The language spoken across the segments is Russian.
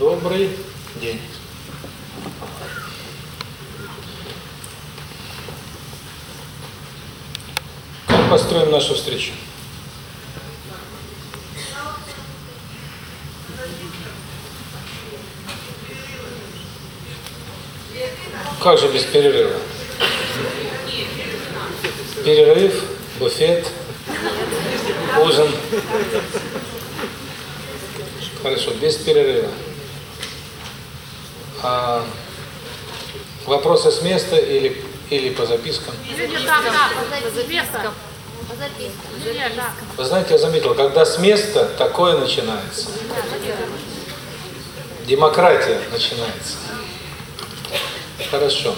Добрый день. Как построим нашу встречу? Как же без перерыва? Перерыв, буфет, ужин. Хорошо, без перерыва. А, вопросы с места или, или по запискам? По запискам. По запискам. Да. Вы знаете, я заметил, когда с места, такое начинается. Демократия начинается. Хорошо.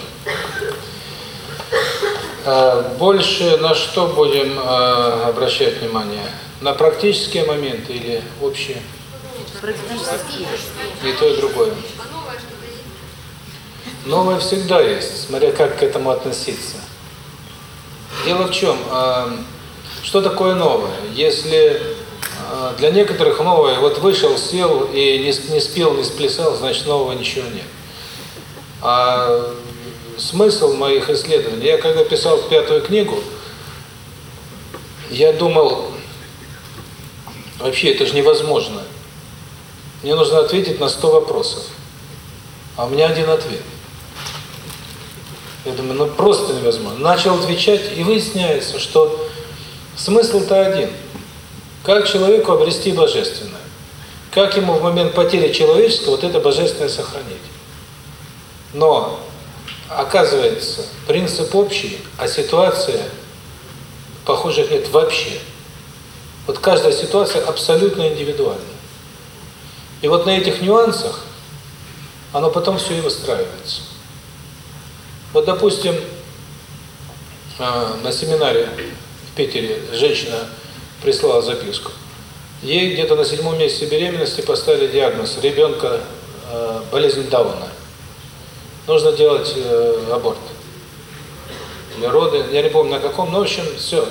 А, Больше на что будем а, обращать внимание? На практические моменты или общие? И то, и другое. Новое всегда есть, смотря как к этому относиться. Дело в чем? а, Что такое новое? Если а, для некоторых новое, вот вышел, сел и не, не спел, не сплясал, значит нового ничего нет. А смысл моих исследований, я когда писал пятую книгу, я думал, вообще это же невозможно. Мне нужно ответить на 100 вопросов, а у меня один ответ. Я думаю, ну просто невозможно. Начал отвечать, и выясняется, что смысл-то один. Как человеку обрести божественное? Как ему в момент потери человеческого вот это божественное сохранить? Но, оказывается, принцип общий, а ситуация похожих нет вообще. Вот каждая ситуация абсолютно индивидуальна. И вот на этих нюансах оно потом все и выстраивается. Вот, допустим, а, на семинаре в Питере женщина прислала записку. Ей где-то на седьмом месяце беременности поставили диагноз ребенка э, болезнь Дауна. Нужно делать э, аборт. Или роды, я не помню на каком, но в общем, все.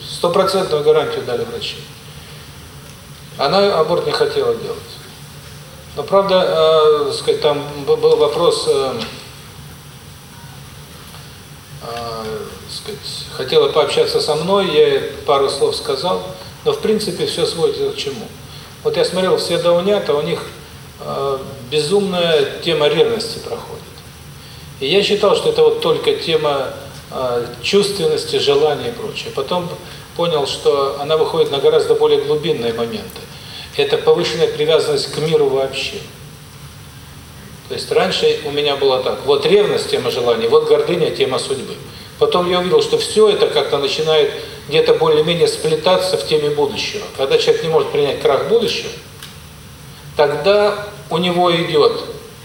Стопроцентную гарантию дали врачи. Она аборт не хотела делать. Но правда, э, сказать, там был вопрос, э, сказать, хотела пообщаться со мной, я пару слов сказал, но в принципе все сводится к чему. Вот я смотрел все даунята, у них э, безумная тема ревности проходит. И я считал, что это вот только тема э, чувственности, желания и прочее. Потом понял, что она выходит на гораздо более глубинные моменты. Это повышенная привязанность к миру вообще. То есть раньше у меня было так, вот ревность, тема желания, вот гордыня, тема судьбы. Потом я увидел, что все это как-то начинает где-то более-менее сплетаться в теме будущего. Когда человек не может принять крах будущего, тогда у него идет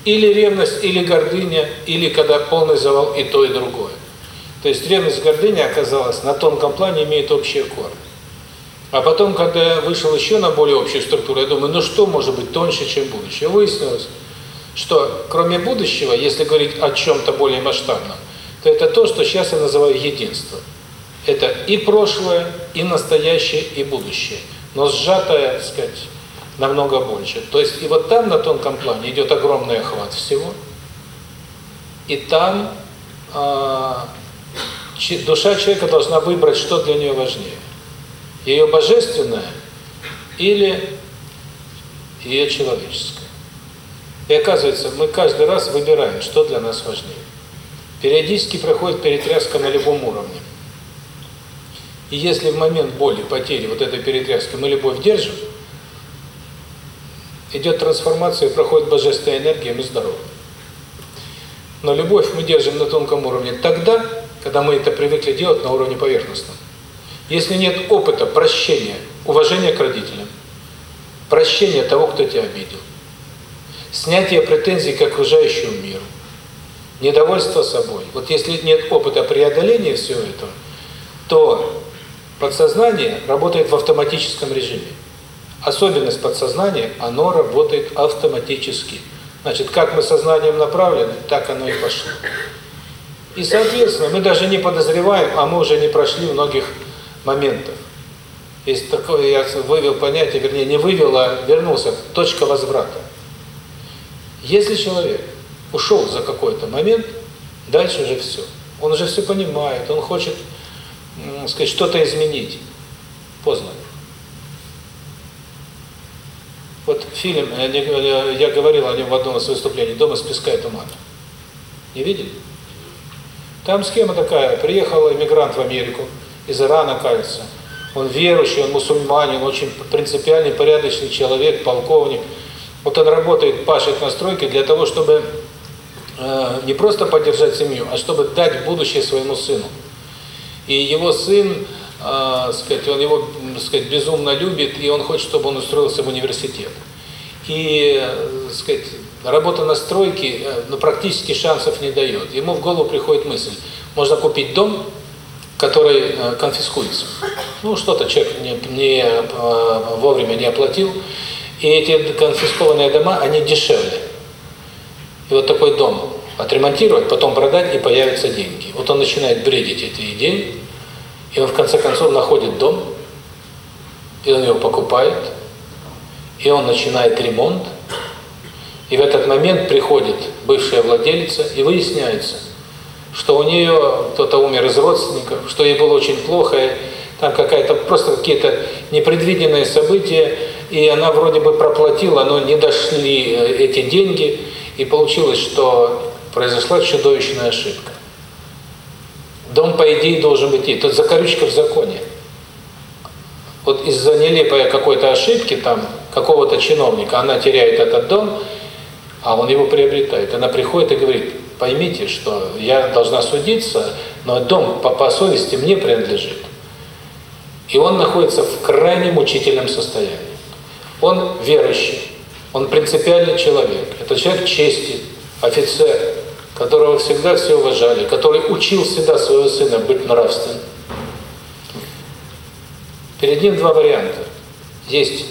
или ревность, или гордыня, или когда полный завал и то, и другое. То есть ревность и гордыня оказалось на тонком плане имеют общие корни. А потом, когда я вышел еще на более общую структуру, я думаю, ну что может быть тоньше, чем будущее? Выяснилось, что кроме будущего, если говорить о чем-то более масштабном, то это то, что сейчас я называю единство. Это и прошлое, и настоящее, и будущее. Но сжатое, так сказать, намного больше. То есть и вот там, на тонком плане, идет огромный охват всего. И там э, душа человека должна выбрать, что для нее важнее. Ее божественное или ее человеческое. И оказывается, мы каждый раз выбираем, что для нас важнее. Периодически проходит перетряска на любом уровне. И если в момент боли, потери, вот этой перетряски мы любовь держим, идет трансформация, проходит божественная энергия, мы здоровы. Но любовь мы держим на тонком уровне тогда, когда мы это привыкли делать на уровне поверхностном. Если нет опыта прощения, уважения к родителям, прощения того, кто тебя обидел, снятие претензий к окружающему миру, недовольство собой. Вот если нет опыта преодоления всего этого, то подсознание работает в автоматическом режиме. Особенность подсознания, оно работает автоматически. Значит, как мы сознанием направлены, так оно и пошло. И, соответственно, мы даже не подозреваем, а мы уже не прошли многих моментов. Есть такое, я вывел понятие, вернее, не вывел, а вернулся, точка возврата. Если человек ушел за какой-то момент, дальше уже все. Он уже все понимает, он хочет, сказать, что-то изменить. Поздно. Вот фильм, я, я говорил о нем в одном из выступлений, «Дом из песка и тумана». Не видели? Там схема такая, приехал иммигрант в Америку, из Ирана, кажется. Он верующий, он мусульманин, очень принципиальный, порядочный человек, полковник. Вот он работает, пашет на стройке для того, чтобы э, не просто поддержать семью, а чтобы дать будущее своему сыну. И его сын, э, сказать, он его, сказать, безумно любит, и он хочет, чтобы он устроился в университет. И, э, сказать, работа на стройке, э, ну, практически шансов не дает. Ему в голову приходит мысль, можно купить дом, который э, конфискуется. Ну, что-то человек не, не э, вовремя не оплатил, и эти конфискованные дома, они дешевле. И вот такой дом отремонтировать, потом продать, и появятся деньги. Вот он начинает бредить эти идеи, и он в конце концов находит дом, и он его покупает, и он начинает ремонт, и в этот момент приходит бывшая владелица, и выясняется, что у нее кто-то умер из родственников, что ей было очень плохо, там какая-то просто какие-то непредвиденные события, и она вроде бы проплатила, но не дошли э, эти деньги, и получилось, что произошла чудовищная ошибка. Дом, по идее, должен быть и. Тут закорючка в законе. Вот из-за нелепой какой-то ошибки, там, какого-то чиновника, она теряет этот дом, а он его приобретает. Она приходит и говорит, поймите, что я должна судиться, но дом по, по совести мне принадлежит. И он находится в крайне мучительном состоянии. Он верующий, он принципиальный человек, это человек чести, офицер, которого всегда все уважали, который учил всегда своего сына быть нравственным. Перед ним два варианта. Есть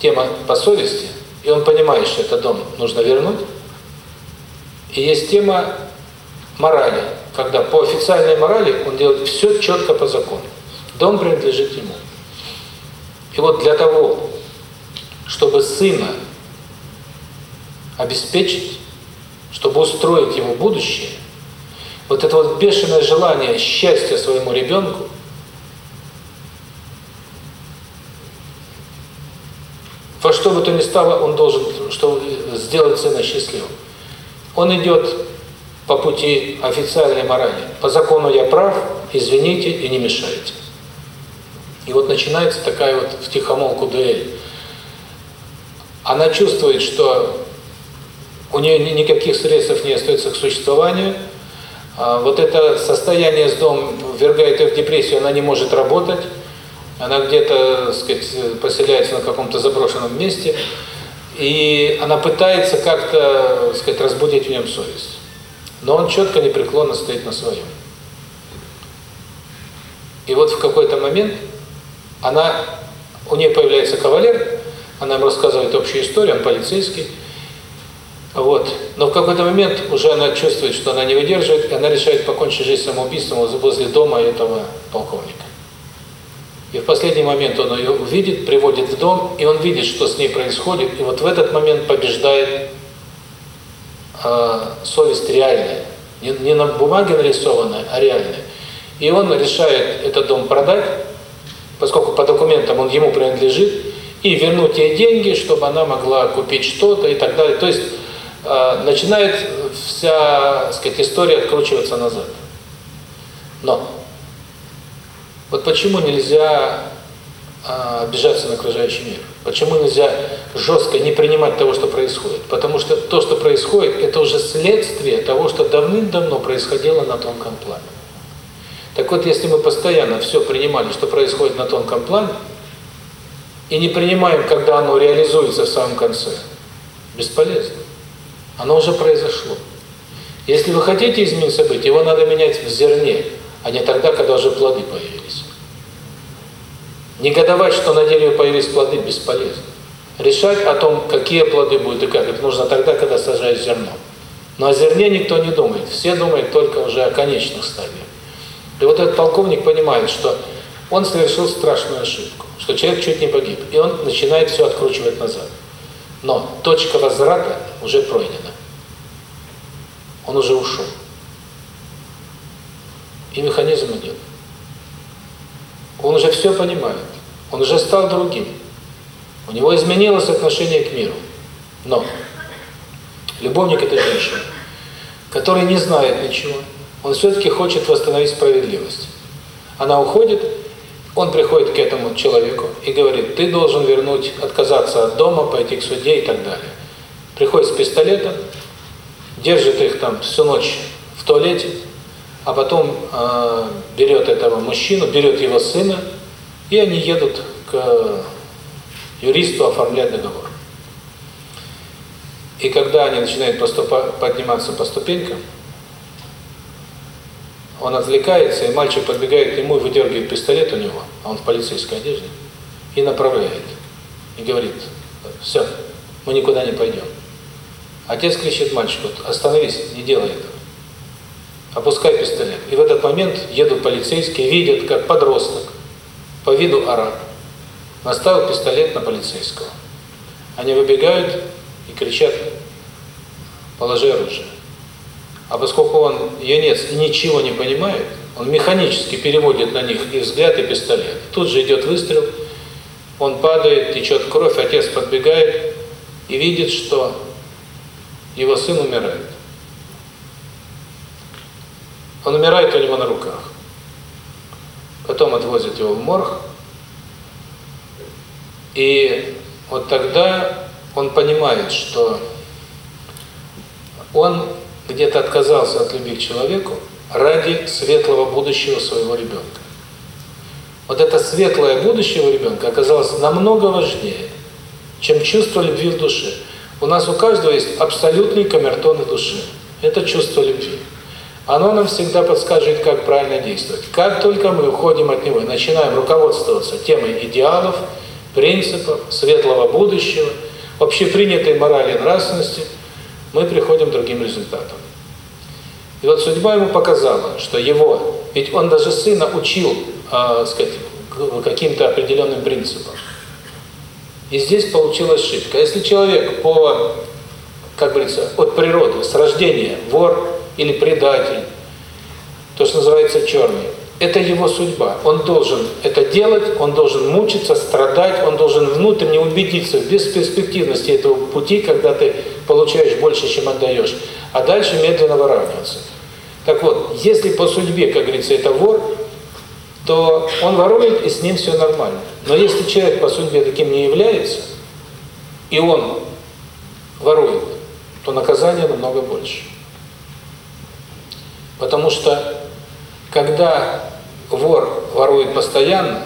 тема по совести, и он понимает, что этот дом нужно вернуть, и есть тема морали, когда по официальной морали он делает все четко по закону. Дом принадлежит ему. И вот для того, чтобы сына обеспечить, чтобы устроить его будущее, вот это вот бешеное желание счастья своему ребенку, во что бы то ни стало, он должен что сделать сына счастливым. Он идет по пути официальной морали. По закону я прав, извините и не мешайте. И вот начинается такая вот втихомолку дуэль. Она чувствует, что у нее никаких средств не остается к существованию. А вот это состояние с домом ввергает ее в депрессию, она не может работать. Она где-то, сказать, поселяется на каком-то заброшенном месте. И она пытается как-то, сказать, разбудить в нем совесть. Но он четко, непреклонно стоит на своем. И вот в какой-то момент она, у нее появляется кавалер, она ему рассказывает общую историю, он полицейский. Вот. Но в какой-то момент уже она чувствует, что она не выдерживает, и она решает покончить жизнь самоубийством возле дома этого полковника. И в последний момент он ее увидит, приводит в дом, и он видит, что с ней происходит, и вот в этот момент побеждает э, совесть реальная. Не, не на бумаге нарисованная, а реальная. И он решает этот дом продать, поскольку по документам он ему принадлежит, и вернуть ей деньги, чтобы она могла купить что-то и так далее. То есть э, начинает вся, так сказать, история откручиваться назад. Но вот почему нельзя а, обижаться на окружающий мир? Почему нельзя жестко не принимать того, что происходит? Потому что то, что происходит, это уже следствие того, что давным-давно происходило на тонком плане. Так вот, если мы постоянно все принимали, что происходит на тонком плане, и не принимаем, когда оно реализуется в самом конце, бесполезно. Оно уже произошло. Если вы хотите изменить события, его надо менять в зерне, а не тогда, когда уже плоды появились. Негодовать, что на дереве появились плоды, бесполезно. Решать о том, какие плоды будут и как, это нужно тогда, когда сажаешь зерно. Но о зерне никто не думает, все думают только уже о конечных стадиях. И вот этот полковник понимает, что он совершил страшную ошибку, что человек чуть не погиб, и он начинает все откручивать назад. Но точка возврата уже пройдена. Он уже ушел. И механизма нет. Он уже все понимает. Он уже стал другим. У него изменилось отношение к миру. Но любовник – это женщина, который не знает ничего. Он все-таки хочет восстановить справедливость. Она уходит, он приходит к этому человеку и говорит, ты должен вернуть, отказаться от дома, пойти к суде и так далее. Приходит с пистолетом, держит их там всю ночь в туалете, а потом э, берет этого мужчину, берет его сына, и они едут к юристу оформлять договор. И когда они начинают поступать, подниматься по ступенькам, он отвлекается, и мальчик подбегает к нему и выдергивает пистолет у него, а он в полицейской одежде, и направляет. И говорит, все, мы никуда не пойдем. Отец кричит мальчику, остановись, не делай этого. Опускай пистолет. И в этот момент едут полицейские, видят, как подросток, по виду араб, наставил пистолет на полицейского. Они выбегают и кричат, положи оружие. А поскольку он юнец ничего не понимает, он механически переводит на них и взгляд, и пистолет. Тут же идет выстрел, он падает, течет кровь, отец подбегает и видит, что его сын умирает. Он умирает у него на руках. Потом отвозят его в морг. И вот тогда он понимает, что он где-то отказался от любви к человеку ради светлого будущего своего ребенка. Вот это светлое будущее ребенка оказалось намного важнее, чем чувство любви в душе. У нас у каждого есть абсолютный камертон души. Это чувство любви. Оно нам всегда подскажет, как правильно действовать. Как только мы уходим от него и начинаем руководствоваться темой идеалов, принципов, светлого будущего, общепринятой морали и нравственности – мы приходим к другим результатам. И вот судьба ему показала, что его, ведь он даже сына учил, э, сказать, каким-то определенным принципам. И здесь получилась ошибка. Если человек по, как говорится, от природы, с рождения вор или предатель, то, что называется черный, это его судьба. Он должен это делать, он должен мучиться, страдать, он должен внутренне убедиться в бесперспективности этого пути, когда ты получаешь больше, чем отдаешь, а дальше медленно выравниваться. Так вот, если по судьбе, как говорится, это вор, то он ворует, и с ним все нормально. Но если человек по судьбе таким не является, и он ворует, то наказание намного больше. Потому что когда вор ворует постоянно,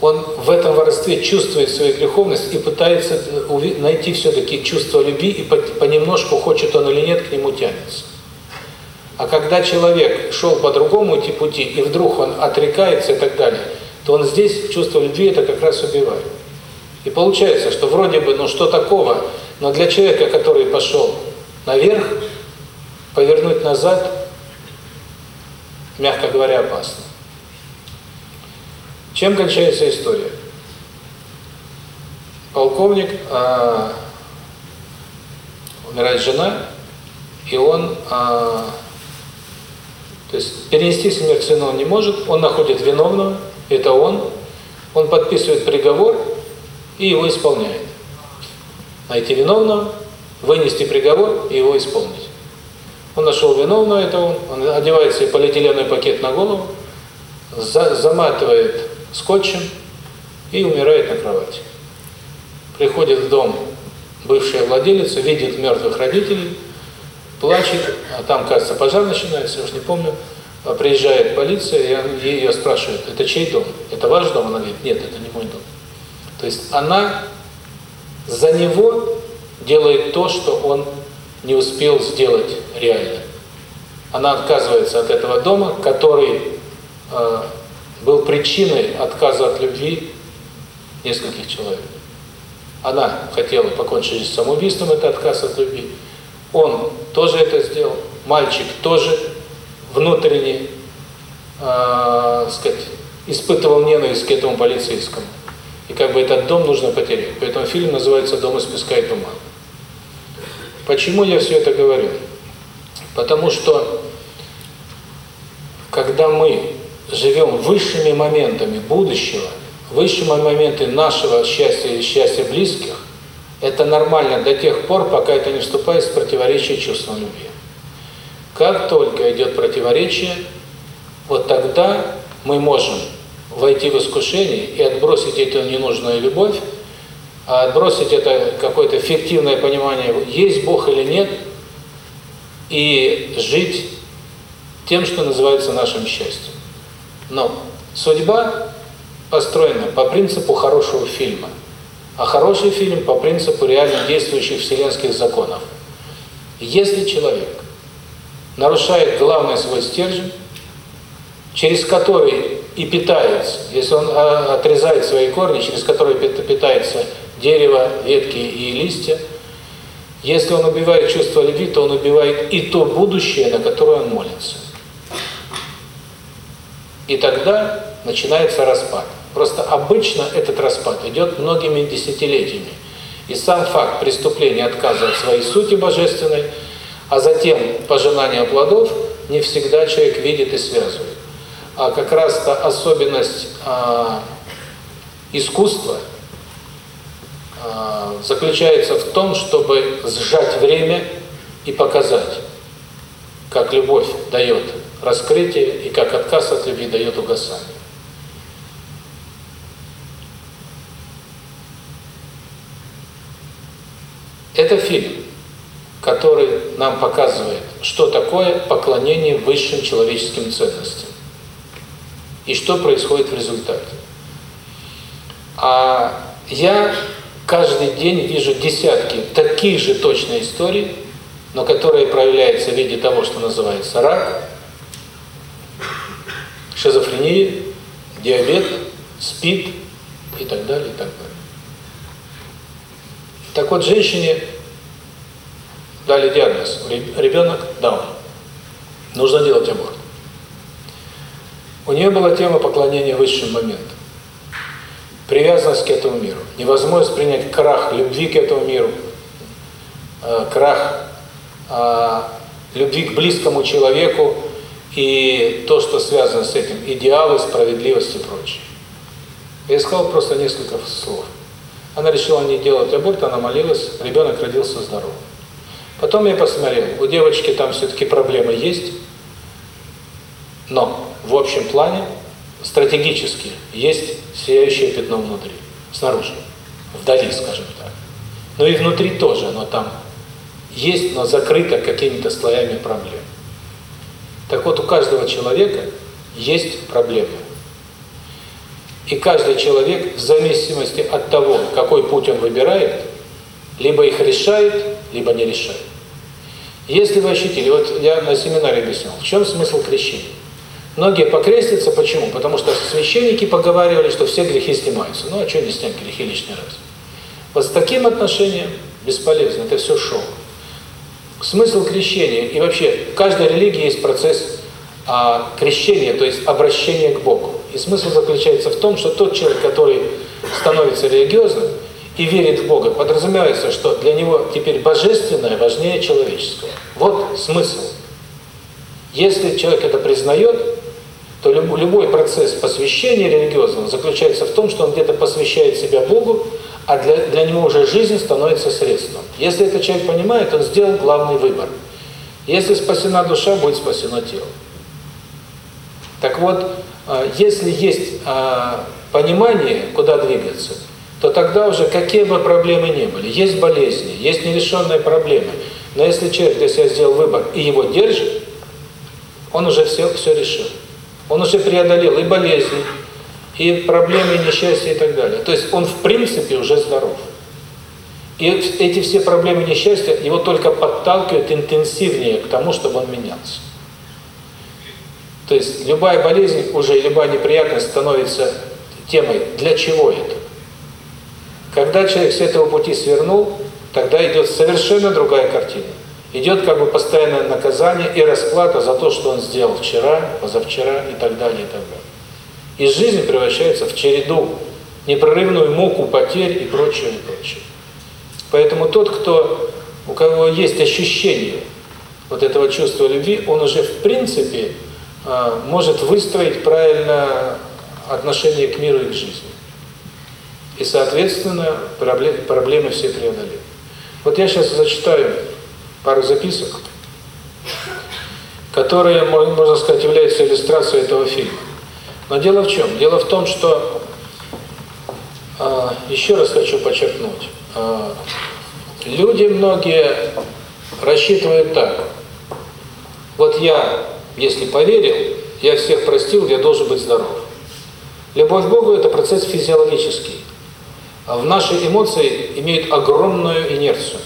он в этом воровстве чувствует свою греховность и пытается найти все-таки чувство любви, и понемножку, хочет он или нет, к нему тянется. А когда человек шел по другому пути, и вдруг он отрекается и так далее, то он здесь чувство любви это как раз убивает. И получается, что вроде бы, ну что такого, но для человека, который пошел наверх, повернуть назад мягко говоря, опасно. Чем кончается история? Полковник, э, умирает жена, и он, э, то есть перенести смерть сына он не может, он находит виновного, это он, он подписывает приговор и его исполняет. Найти виновного, вынести приговор и его исполнить. Он нашел виновного этого, он одевает себе полиэтиленовый пакет на голову, за, заматывает скотчем и умирает на кровати. Приходит в дом бывшая владелица, видит мертвых родителей, плачет, а там, кажется, пожар начинается, я уж не помню. А приезжает полиция, и ее спрашивают, это чей дом? Это ваш дом? Она говорит, нет, это не мой дом. То есть она за него делает то, что он не успел сделать реально. Она отказывается от этого дома, который э, был причиной отказа от любви нескольких человек. Она хотела покончить с самоубийством, это отказ от любви. Он тоже это сделал. Мальчик тоже внутренне, э, сказать, испытывал ненависть к этому полицейскому. И как бы этот дом нужно потерять. Поэтому фильм называется «Дом из песка и тумана». Почему я все это говорю? Потому что, когда мы живем высшими моментами будущего, высшими моментами нашего счастья и счастья близких, это нормально до тех пор, пока это не вступает в противоречие чувствам любви. Как только идет противоречие, вот тогда мы можем войти в искушение и отбросить эту ненужную любовь, а отбросить это какое-то фиктивное понимание, есть Бог или нет, и жить тем, что называется нашим счастьем. Но судьба построена по принципу хорошего фильма, а хороший фильм по принципу реально действующих вселенских законов. Если человек нарушает главный свой стержень, через который и питается, если он а, отрезает свои корни, через которые питается дерево, ветки и листья, если он убивает чувство любви, то он убивает и то будущее, на которое он молится. И тогда начинается распад. Просто обычно этот распад идет многими десятилетиями. И сам факт преступления отказа от своей сути божественной, а затем пожинания плодов, не всегда человек видит и связывает. А как раз-то особенность а, искусства заключается в том, чтобы сжать время и показать, как любовь дает раскрытие и как отказ от любви дает угасание. Это фильм, который нам показывает, что такое поклонение высшим человеческим ценностям и что происходит в результате. А я каждый день вижу десятки таких же точно историй, но которые проявляются в виде того, что называется рак, шизофрения, диабет, СПИД и так далее, и так далее. Так вот, женщине дали диагноз, ребенок Даун. Нужно делать аборт. У нее была тема поклонения высшим моментам. Привязанность к этому миру. Невозможность принять крах любви к этому миру. Э, крах э, любви к близкому человеку и то, что связано с этим, идеалы, справедливость и прочее. Я сказал просто несколько слов. Она решила не делать аборт, она молилась, ребенок родился здоровым. Потом я посмотрел, у девочки там все-таки проблемы есть, но в общем плане стратегически есть сияющее пятно внутри, снаружи, вдали, скажем так. Но и внутри тоже оно там есть, но закрыто какими-то слоями проблем. Так вот, у каждого человека есть проблемы. И каждый человек, в зависимости от того, какой путь он выбирает, либо их решает, либо не решает. Если вы ощутили, вот я на семинаре объяснил, в чем смысл крещения? Многие покрестятся, почему? Потому что священники поговаривали, что все грехи снимаются. Ну а что не снять грехи лишний раз? Вот с таким отношением бесполезно, это все шоу. Смысл крещения, и вообще, в каждой религии есть процесс а, крещения, то есть обращения к Богу. И смысл заключается в том, что тот человек, который становится религиозным и верит в Бога, подразумевается, что для него теперь божественное важнее человеческого. Вот смысл. Если человек это признает, то любой процесс посвящения религиозного заключается в том, что он где-то посвящает себя Богу, а для, для него уже жизнь становится средством. Если этот человек понимает, он сделал главный выбор. Если спасена душа, будет спасено тело. Так вот, а, если есть а, понимание, куда двигаться, то тогда уже какие бы проблемы ни были, есть болезни, есть нерешенные проблемы, но если человек для себя сделал выбор и его держит, он уже все, все решил. Он уже преодолел и болезни, и проблемы, и несчастья, и так далее. То есть он в принципе уже здоров. И эти все проблемы несчастья его только подталкивают интенсивнее к тому, чтобы он менялся. То есть любая болезнь, уже любая неприятность становится темой «для чего это?». Когда человек с этого пути свернул, тогда идет совершенно другая картина. Идет как бы постоянное наказание и расплата за то, что он сделал вчера, позавчера и так далее, и так далее. И жизнь превращается в череду, непрерывную муку потерь и прочее, и прочее. Поэтому тот, кто, у кого есть ощущение, вот этого чувства любви, он уже в принципе э, может выстроить правильно отношение к миру и к жизни. И, соответственно, проблемы все преодолеют. Вот я сейчас зачитаю пару записок, которые, можно сказать, являются иллюстрацией этого фильма. Но дело в чем? Дело в том, что, э, еще раз хочу подчеркнуть, э, люди многие рассчитывают так. Вот я, если поверил, я всех простил, я должен быть здоров. Любовь к Богу – это процесс физиологический. А в наши эмоции имеют огромную инерцию.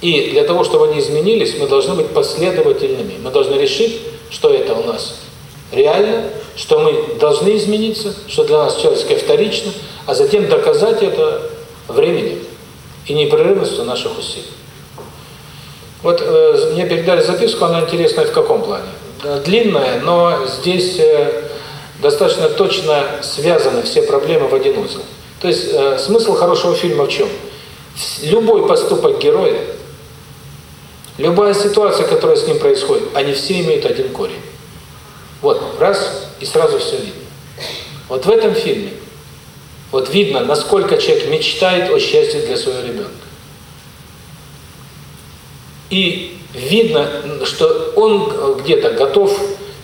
И для того, чтобы они изменились, мы должны быть последовательными. Мы должны решить, что это у нас реально, что мы должны измениться, что для нас человеческое вторично, а затем доказать это временем и непрерывностью наших усилий. Вот э, мне передали записку, она интересная в каком плане? Длинная, но здесь э, достаточно точно связаны все проблемы в один узел. То есть э, смысл хорошего фильма в чем? Любой поступок героя, любая ситуация, которая с ним происходит, они все имеют один корень. Вот, раз, и сразу все видно. Вот в этом фильме вот видно, насколько человек мечтает о счастье для своего ребенка. И видно, что он где-то готов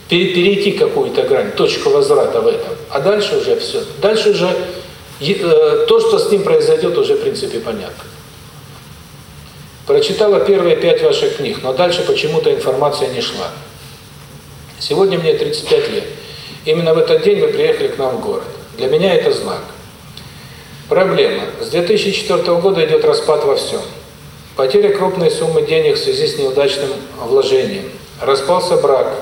перейти какую-то грань, точку возврата в этом. А дальше уже все. Дальше уже э, то, что с ним произойдет, уже в принципе понятно. Прочитала первые пять ваших книг, но дальше почему-то информация не шла. Сегодня мне 35 лет. Именно в этот день вы приехали к нам в город. Для меня это знак. Проблема. С 2004 года идет распад во всем. Потеря крупной суммы денег в связи с неудачным вложением. Распался брак.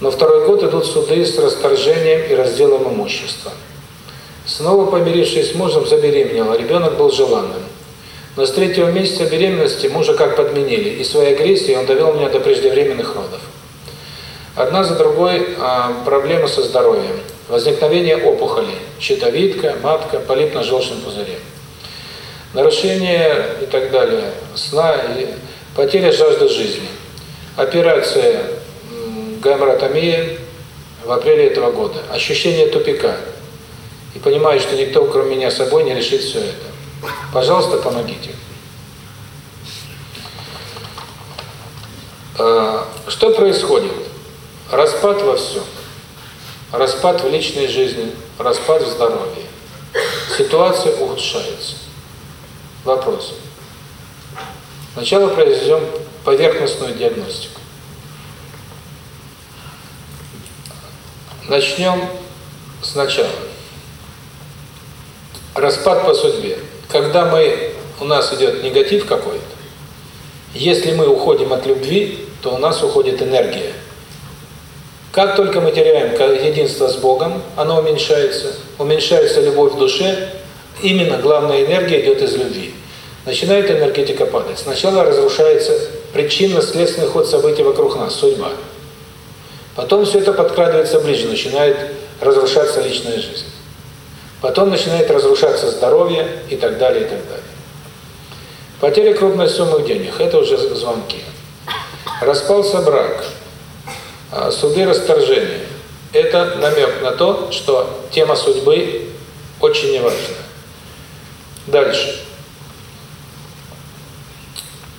На второй год идут суды с расторжением и разделом имущества. Снова помирившись с мужем, забеременела. Ребенок был желанным. Но с третьего месяца беременности мужа как подменили, и своей агрессией он довел меня до преждевременных родов. Одна за другой а, проблемы со здоровьем. Возникновение опухолей, щитовидка, матка, полип на желчном пузыре нарушение и так далее, сна, и потеря жажды жизни. Операция гайморотомия в апреле этого года. Ощущение тупика. И понимаю, что никто, кроме меня, собой не решит все это. Пожалуйста, помогите. А, что происходит? Распад во всем. Распад в личной жизни, распад в здоровье. Ситуация ухудшается. Вопрос. Сначала произведем поверхностную диагностику. Начнем сначала. Распад по судьбе. Когда мы у нас идет негатив какой-то, если мы уходим от любви, то у нас уходит энергия. Как только мы теряем единство с Богом, оно уменьшается, уменьшается любовь в душе, Именно главная энергия идет из любви. Начинает энергетика падать. Сначала разрушается причинно-следственный ход событий вокруг нас, судьба. Потом все это подкрадывается ближе, начинает разрушаться личная жизнь. Потом начинает разрушаться здоровье и так далее, и так далее. Потеря крупной суммы денег – это уже звонки. Распался брак, а, суды расторжения – это намек на то, что тема судьбы очень неважная. Дальше.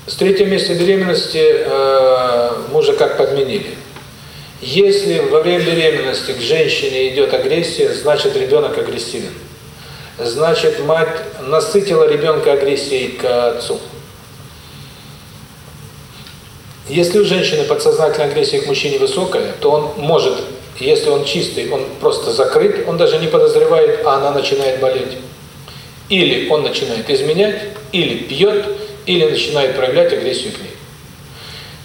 С третьего месяца беременности э, мужа как подменили. Если во время беременности к женщине идет агрессия, значит ребенок агрессивен. Значит, мать насытила ребенка агрессией к отцу. Если у женщины подсознательная агрессия к мужчине высокая, то он может, если он чистый, он просто закрыт, он даже не подозревает, а она начинает болеть. Или он начинает изменять, или пьет, или начинает проявлять агрессию к ней.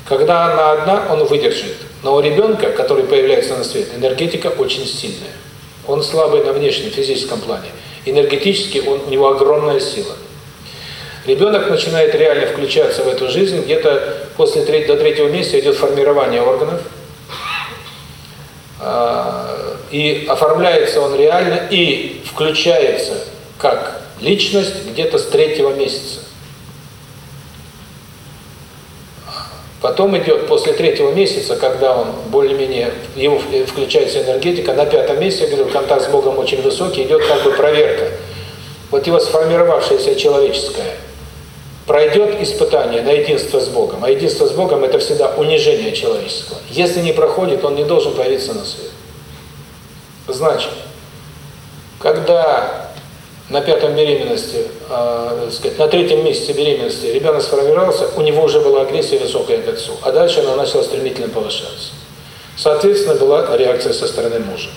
Когда она одна, он выдержит. Но у ребенка, который появляется на свет, энергетика очень сильная. Он слабый на внешнем, физическом плане. Энергетически он, у него огромная сила. Ребенок начинает реально включаться в эту жизнь, где-то после до третьего месяца идет формирование органов, а, и оформляется он реально, и включается как личность где-то с третьего месяца. Потом идет после третьего месяца, когда он более-менее, его включается энергетика, на пятом месяце, я говорю, контакт с Богом очень высокий, идет как бы проверка. Вот его сформировавшееся человеческое пройдет испытание на единство с Богом, а единство с Богом это всегда унижение человеческого. Если не проходит, он не должен появиться на свет. Значит, когда на пятом беременности, э, сказать, на третьем месяце беременности ребенок сформировался, у него уже была агрессия высокая к отцу, а дальше она начала стремительно повышаться. Соответственно, была реакция со стороны мужа.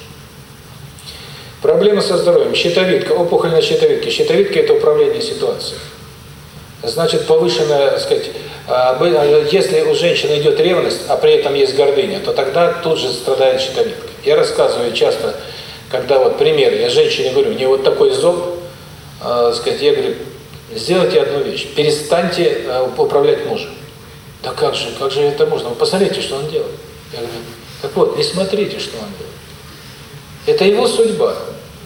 Проблема со здоровьем. Щитовидка, опухоль на щитовидке. Щитовидка – это управление ситуацией. Значит, повышенная, так сказать, если у женщины идет ревность, а при этом есть гордыня, то тогда тут же страдает щитовидка. Я рассказываю часто, когда вот пример, я женщине говорю, не вот такой зоб, э, сказать, я говорю, сделайте одну вещь, перестаньте э, управлять мужем. Да как же, как же это можно? Вы посмотрите, что он делает. Я говорю, так вот, не смотрите, что он делает. Это его судьба.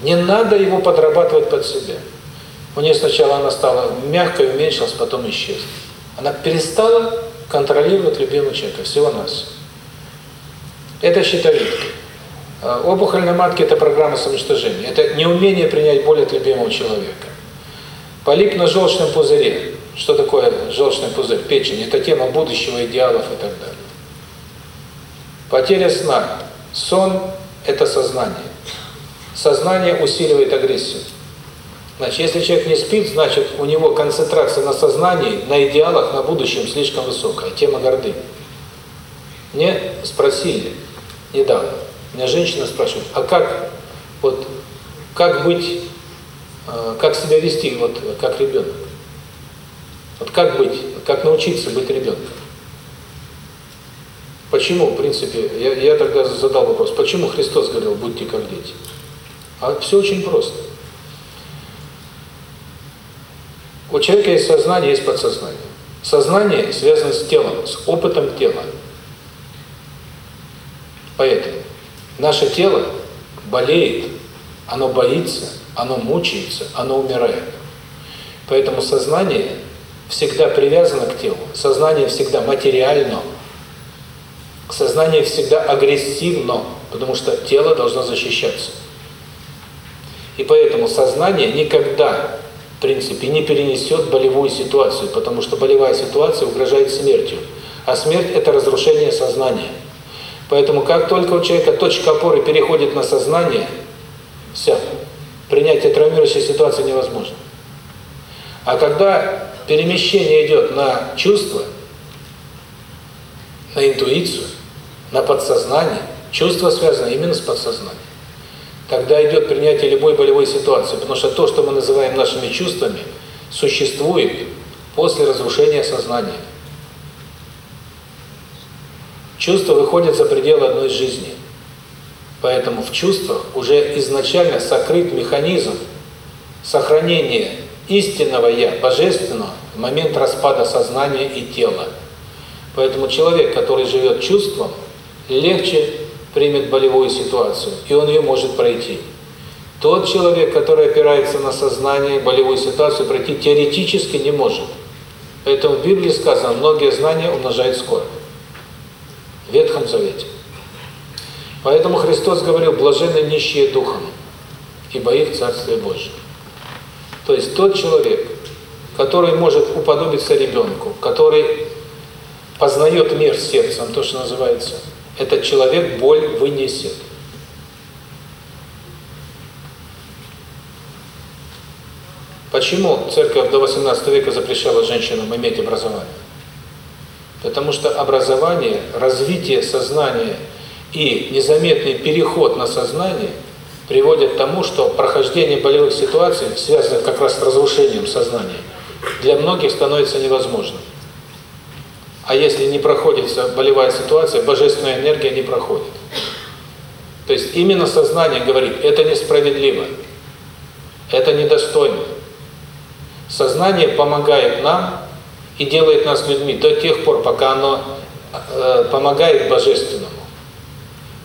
Не надо его подрабатывать под себя. У нее сначала она стала мягкой, уменьшилась, потом исчезла. Она перестала контролировать любимого человека, всего нас. Это щитовидка. А, опухоль на матке – это программа самоуничтожения. Это неумение принять боль от любимого человека. Полип на желчном пузыре. Что такое желчный пузырь? Печень. Это тема будущего, идеалов и так далее. Потеря сна. Сон – это сознание. Сознание усиливает агрессию. Значит, если человек не спит, значит, у него концентрация на сознании, на идеалах, на будущем слишком высокая. Тема гордыни. Мне спросили недавно, меня женщина спрашивает, а как, вот, как быть, э, как себя вести, вот, как ребенок? Вот как быть, как научиться быть ребенком? Почему, в принципе, я, я тогда задал вопрос, почему Христос говорил, будьте как дети? А все очень просто. У человека есть сознание, есть подсознание. Сознание связано с телом, с опытом тела. Поэтому Наше тело болеет, оно боится, оно мучается, оно умирает. Поэтому сознание всегда привязано к телу. Сознание всегда материально. Сознание всегда агрессивно, потому что тело должно защищаться. И поэтому сознание никогда, в принципе, не перенесет болевую ситуацию, потому что болевая ситуация угрожает смертью. А смерть – это разрушение сознания. Поэтому как только у человека точка опоры переходит на сознание, все, принятие травмирующей ситуации невозможно. А когда перемещение идет на чувство, на интуицию, на подсознание, чувство связано именно с подсознанием, тогда идет принятие любой болевой ситуации, потому что то, что мы называем нашими чувствами, существует после разрушения сознания. Чувства выходят за пределы одной жизни. Поэтому в чувствах уже изначально сокрыт механизм сохранения истинного Я, божественного, в момент распада сознания и тела. Поэтому человек, который живет чувством, легче примет болевую ситуацию, и он ее может пройти. Тот человек, который опирается на сознание, болевую ситуацию пройти теоретически не может. Поэтому в Библии сказано, многие знания умножают скорбь. Ветхом Завете. Поэтому Христос говорил, блаженны нищие духом, ибо их Царствие Божие. То есть тот человек, который может уподобиться ребенку, который познает мир сердцем, то, что называется, этот человек боль вынесет. Почему церковь до 18 века запрещала женщинам иметь образование? Потому что образование, развитие сознания и незаметный переход на сознание приводят к тому, что прохождение болевых ситуаций, связанных как раз с разрушением сознания, для многих становится невозможным. А если не проходится болевая ситуация, божественная энергия не проходит. То есть именно сознание говорит, это несправедливо, это недостойно. Сознание помогает нам и делает нас людьми до тех пор, пока оно э, помогает Божественному.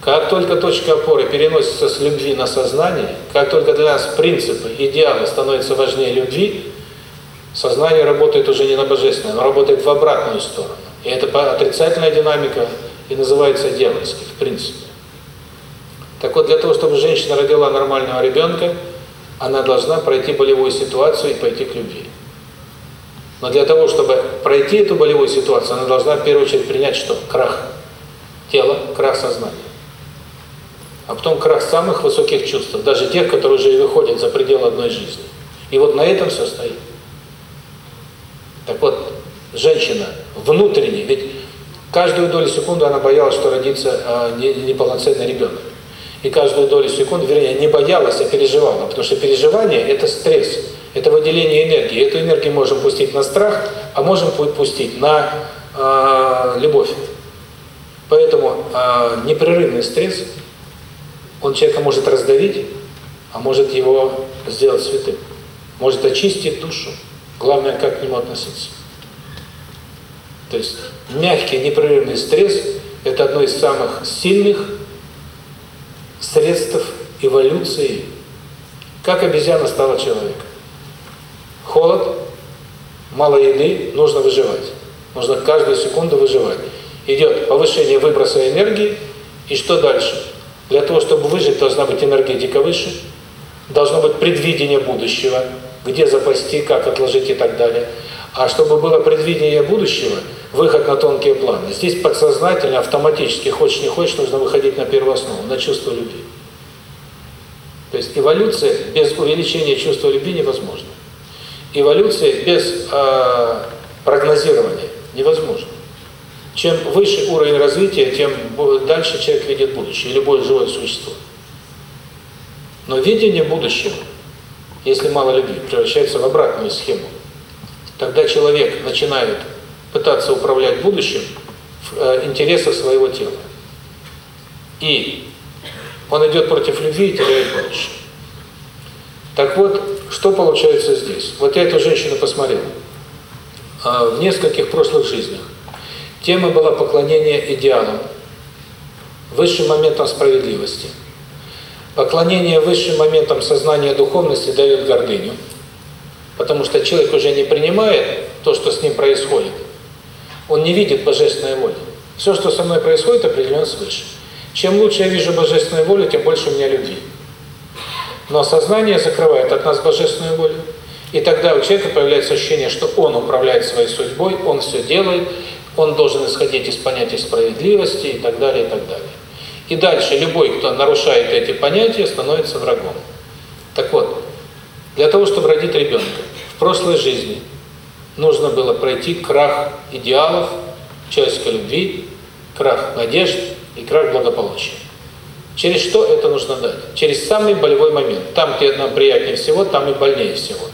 Как только точка опоры переносится с любви на сознание, как только для нас принципы, идеалы становятся важнее любви, сознание работает уже не на Божественное, оно работает в обратную сторону. И это отрицательная динамика и называется дьявольской, в принципе. Так вот, для того, чтобы женщина родила нормального ребенка, она должна пройти болевую ситуацию и пойти к любви. Но для того, чтобы пройти эту болевую ситуацию, она должна в первую очередь принять что? Крах тела, крах сознания. А потом крах самых высоких чувств, даже тех, которые уже и выходят за пределы одной жизни. И вот на этом все стоит. Так вот, женщина внутренне, ведь каждую долю секунды она боялась, что родится э, неполноценный ребенок. И каждую долю секунды, вернее, не боялась, а переживала. Потому что переживание – это стресс, это выделение энергии. Эту энергию можем пустить на страх, а можем пустить на э, любовь. Поэтому э, непрерывный стресс, он человека может раздавить, а может его сделать святым. Может очистить душу. Главное, как к нему относиться. То есть мягкий непрерывный стресс – это одно из самых сильных средств эволюции. Как обезьяна стала человеком. Холод, мало еды, нужно выживать. Нужно каждую секунду выживать. Идет повышение выброса энергии, и что дальше? Для того, чтобы выжить, должна быть энергетика выше, должно быть предвидение будущего, где запасти, как отложить и так далее. А чтобы было предвидение будущего, выход на тонкие планы. Здесь подсознательно, автоматически, хочешь не хочешь, нужно выходить на первую основу, на чувство любви. То есть эволюция без увеличения чувства любви невозможна. Эволюция без э, прогнозирования невозможна. Чем выше уровень развития, тем дальше человек видит будущее, любое живое существо. Но видение будущего, если мало любви, превращается в обратную схему. Тогда человек начинает пытаться управлять будущим в э, интересах своего тела. И он идет против любви и теряет будущее. Так вот, что получается здесь? Вот я эту женщину посмотрел. А, в нескольких прошлых жизнях. Тема была поклонение идеалам, высшим моментам справедливости. Поклонение высшим моментам сознания духовности дает гордыню, потому что человек уже не принимает то, что с ним происходит, он не видит божественной воли. Все, что со мной происходит, определенно свыше. Чем лучше я вижу божественную волю, тем больше у меня любви. Но сознание закрывает от нас божественную волю. И тогда у человека появляется ощущение, что он управляет своей судьбой, он все делает, он должен исходить из понятия справедливости и так далее, и так далее. И дальше любой, кто нарушает эти понятия, становится врагом. Так вот, для того, чтобы родить ребенка, в прошлой жизни нужно было пройти крах идеалов, человеческой любви, крах надежд и крах благополучия. Через что это нужно дать? Через самый болевой момент. Там, где нам приятнее всего, там и больнее всего.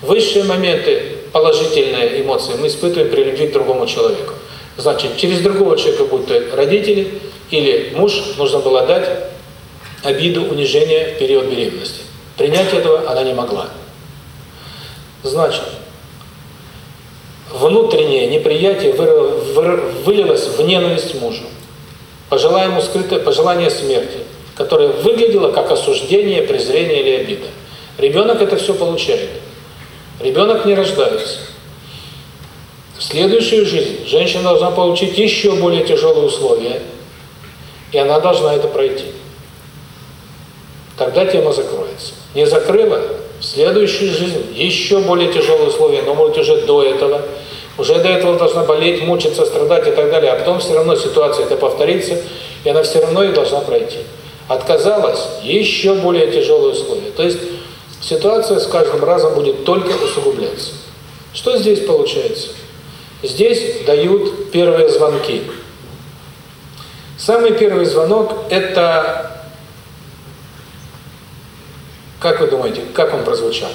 Высшие моменты, положительные эмоции мы испытываем при любви к другому человеку. Значит, через другого человека, будь то родители или муж, нужно было дать обиду, унижение в период беременности. Принять этого она не могла. Значит, внутреннее неприятие вылилось в ненависть мужу. Пожелание ему скрытое пожелание смерти, которое выглядело как осуждение, презрение или обида. Ребенок это все получает. Ребенок не рождается. В следующую жизнь женщина должна получить еще более тяжелые условия, и она должна это пройти. Тогда тема закроется. Не закрыла, в следующую жизнь еще более тяжелые условия, но может уже до этого. Уже до этого должна болеть, мучиться, страдать и так далее. А потом все равно ситуация это повторится, и она все равно и должна пройти. Отказалась, еще более тяжелые условия. То есть ситуация с каждым разом будет только усугубляться. Что здесь получается? Здесь дают первые звонки. Самый первый звонок – это как вы думаете, как он прозвучал?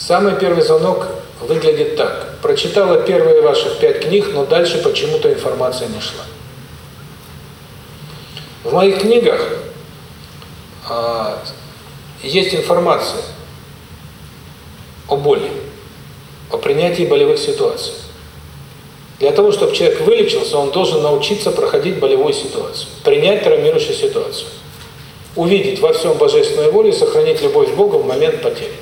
Самый первый звонок выглядит так. Прочитала первые ваших пять книг, но дальше почему-то информация не шла. В моих книгах э, есть информация о боли, о принятии болевых ситуаций. Для того, чтобы человек вылечился, он должен научиться проходить болевую ситуацию, принять травмирующую ситуацию увидеть во всем божественную волю и сохранить любовь к Богу в момент потери.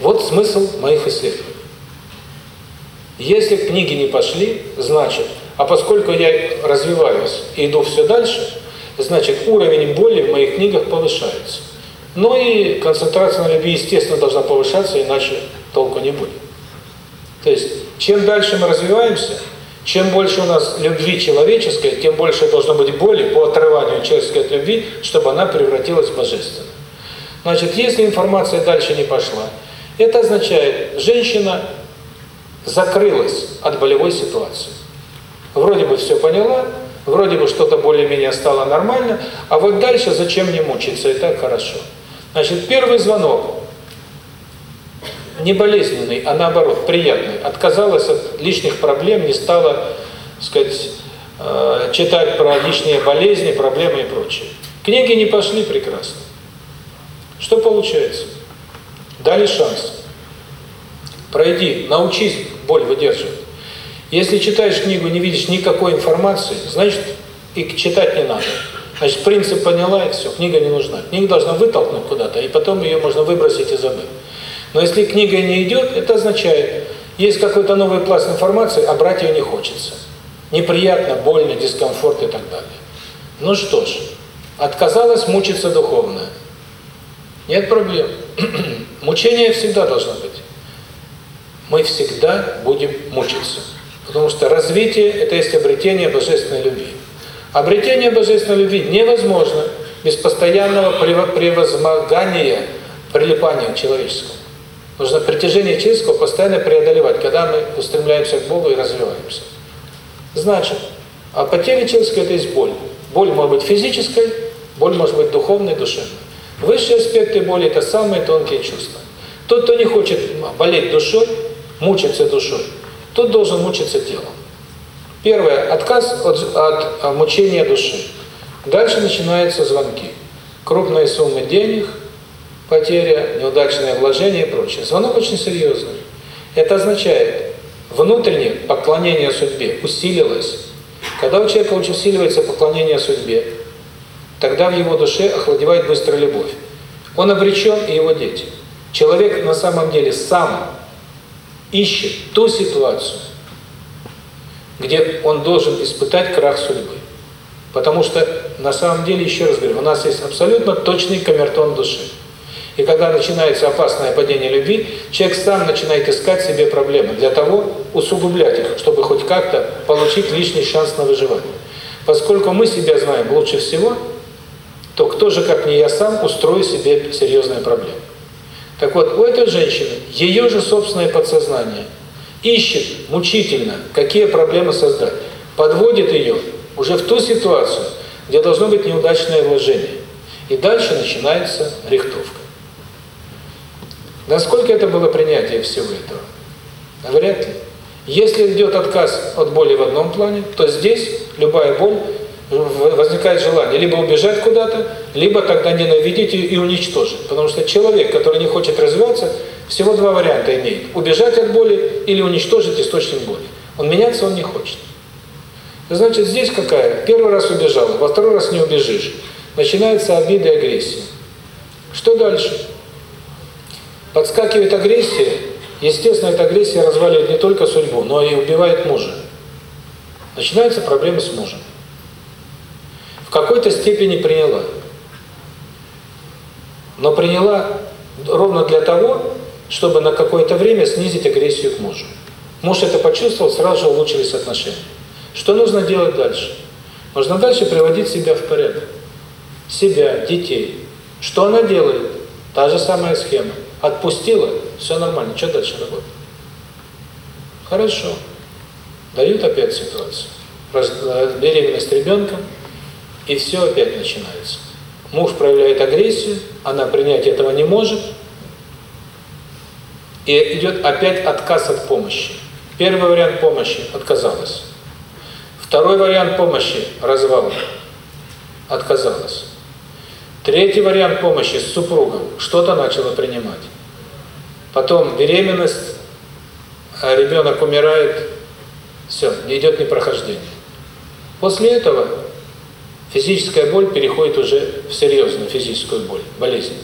Вот смысл моих исследований. Если книги не пошли, значит, а поскольку я развиваюсь и иду все дальше, значит, уровень боли в моих книгах повышается. Ну и концентрация на любви, естественно, должна повышаться, иначе толку не будет. То есть, чем дальше мы развиваемся, чем больше у нас любви человеческой, тем больше должно быть боли по отрыванию человеческой от любви, чтобы она превратилась в божественную. Значит, если информация дальше не пошла, это означает, женщина закрылась от болевой ситуации. Вроде бы все поняла, вроде бы что-то более-менее стало нормально, а вот дальше зачем мне мучиться, и так хорошо. Значит, первый звонок не болезненный, а наоборот, приятный. Отказалась от лишних проблем, не стала, сказать, э, читать про лишние болезни, проблемы и прочее. Книги не пошли прекрасно. Что получается? Дали шанс. Пройди, научись боль выдерживать. Если читаешь книгу, не видишь никакой информации, значит, и читать не надо. Значит, принцип поняла, и все, книга не нужна. Книга должна вытолкнуть куда-то, и потом ее можно выбросить и забыть. Но если книга не идет, это означает, есть какой-то новый пласт информации, а брать ее не хочется. Неприятно, больно, дискомфорт и так далее. Ну что ж, отказалась мучиться духовно. Нет проблем. Мучение всегда должно быть. Мы всегда будем мучиться. Потому что развитие – это есть обретение божественной любви. Обретение божественной любви невозможно без постоянного превозмогания, прилипания к человеческому. Нужно притяжение человеческого постоянно преодолевать, когда мы устремляемся к Богу и развиваемся. Значит, а потеря человеческая – это есть боль. Боль может быть физической, боль может быть духовной, душевной. Высшие аспекты боли – это самые тонкие чувства. Тот, кто не хочет болеть душой, мучиться душой, тот должен мучиться телом. Первое – отказ от, от мучения души. Дальше начинаются звонки. Крупные суммы денег, потеря, неудачное вложение и прочее. Звонок очень серьезный. Это означает, внутреннее поклонение судьбе усилилось. Когда у человека усиливается поклонение судьбе, тогда в его душе охладевает быстро любовь. Он обречен и его дети. Человек на самом деле сам ищет ту ситуацию, где он должен испытать крах судьбы. Потому что, на самом деле, еще раз говорю, у нас есть абсолютно точный камертон души. И когда начинается опасное падение любви, человек сам начинает искать себе проблемы для того, усугублять их, чтобы хоть как-то получить лишний шанс на выживание. Поскольку мы себя знаем лучше всего, то кто же, как не я сам, устроит себе серьезные проблемы. Так вот, у этой женщины ее же собственное подсознание ищет мучительно, какие проблемы создать, подводит ее уже в ту ситуацию, где должно быть неудачное вложение. И дальше начинается рихтовка. Насколько это было принятие всего этого? Вряд ли. Если идет отказ от боли в одном плане, то здесь любая боль возникает желание либо убежать куда-то, либо тогда ненавидеть и уничтожить. Потому что человек, который не хочет развиваться, всего два варианта имеет. Убежать от боли или уничтожить источник боли. Он меняться он не хочет. Значит, здесь какая? Первый раз убежал, во второй раз не убежишь. Начинается обида и агрессия. Что дальше? Подскакивает агрессия. Естественно, эта агрессия разваливает не только судьбу, но и убивает мужа. Начинаются проблемы с мужем в какой-то степени приняла. Но приняла ровно для того, чтобы на какое-то время снизить агрессию к мужу. Муж это почувствовал, сразу же улучшились отношения. Что нужно делать дальше? Нужно дальше приводить себя в порядок. Себя, детей. Что она делает? Та же самая схема. Отпустила, все нормально. Что дальше работает? Хорошо. Дают опять ситуацию. Э, беременность ребенком, и все опять начинается. Муж проявляет агрессию, она принять этого не может, и идет опять отказ от помощи. Первый вариант помощи – отказалась. Второй вариант помощи – развал. Отказалась. Третий вариант помощи с супругом. Что-то начала принимать. Потом беременность, а ребенок умирает, все, идет непрохождение. После этого Физическая боль переходит уже в серьезную физическую боль, болезнь.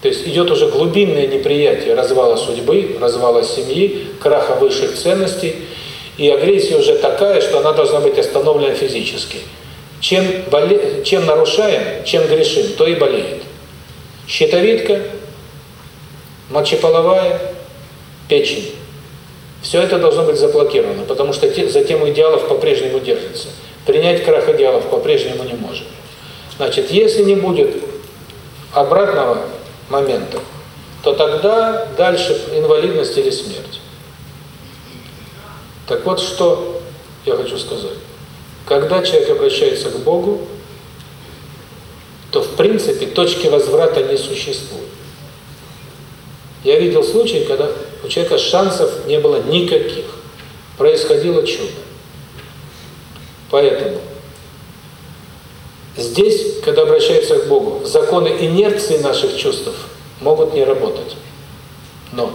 То есть идет уже глубинное неприятие развала судьбы, развала семьи, краха высших ценностей, и агрессия уже такая, что она должна быть остановлена физически. Чем, боле... чем нарушаем, чем грешим, то и болеет. Щитовидка, мочеполовая, печень. Все это должно быть заблокировано, потому что за тему идеалов по-прежнему держится. Принять крах идеалов по-прежнему не можем. Значит, если не будет обратного момента, то тогда дальше инвалидность или смерть. Так вот, что я хочу сказать. Когда человек обращается к Богу, то в принципе точки возврата не существует. Я видел случаи, когда у человека шансов не было никаких. Происходило чудо. Поэтому здесь, когда обращается к Богу, законы инерции наших чувств могут не работать. Но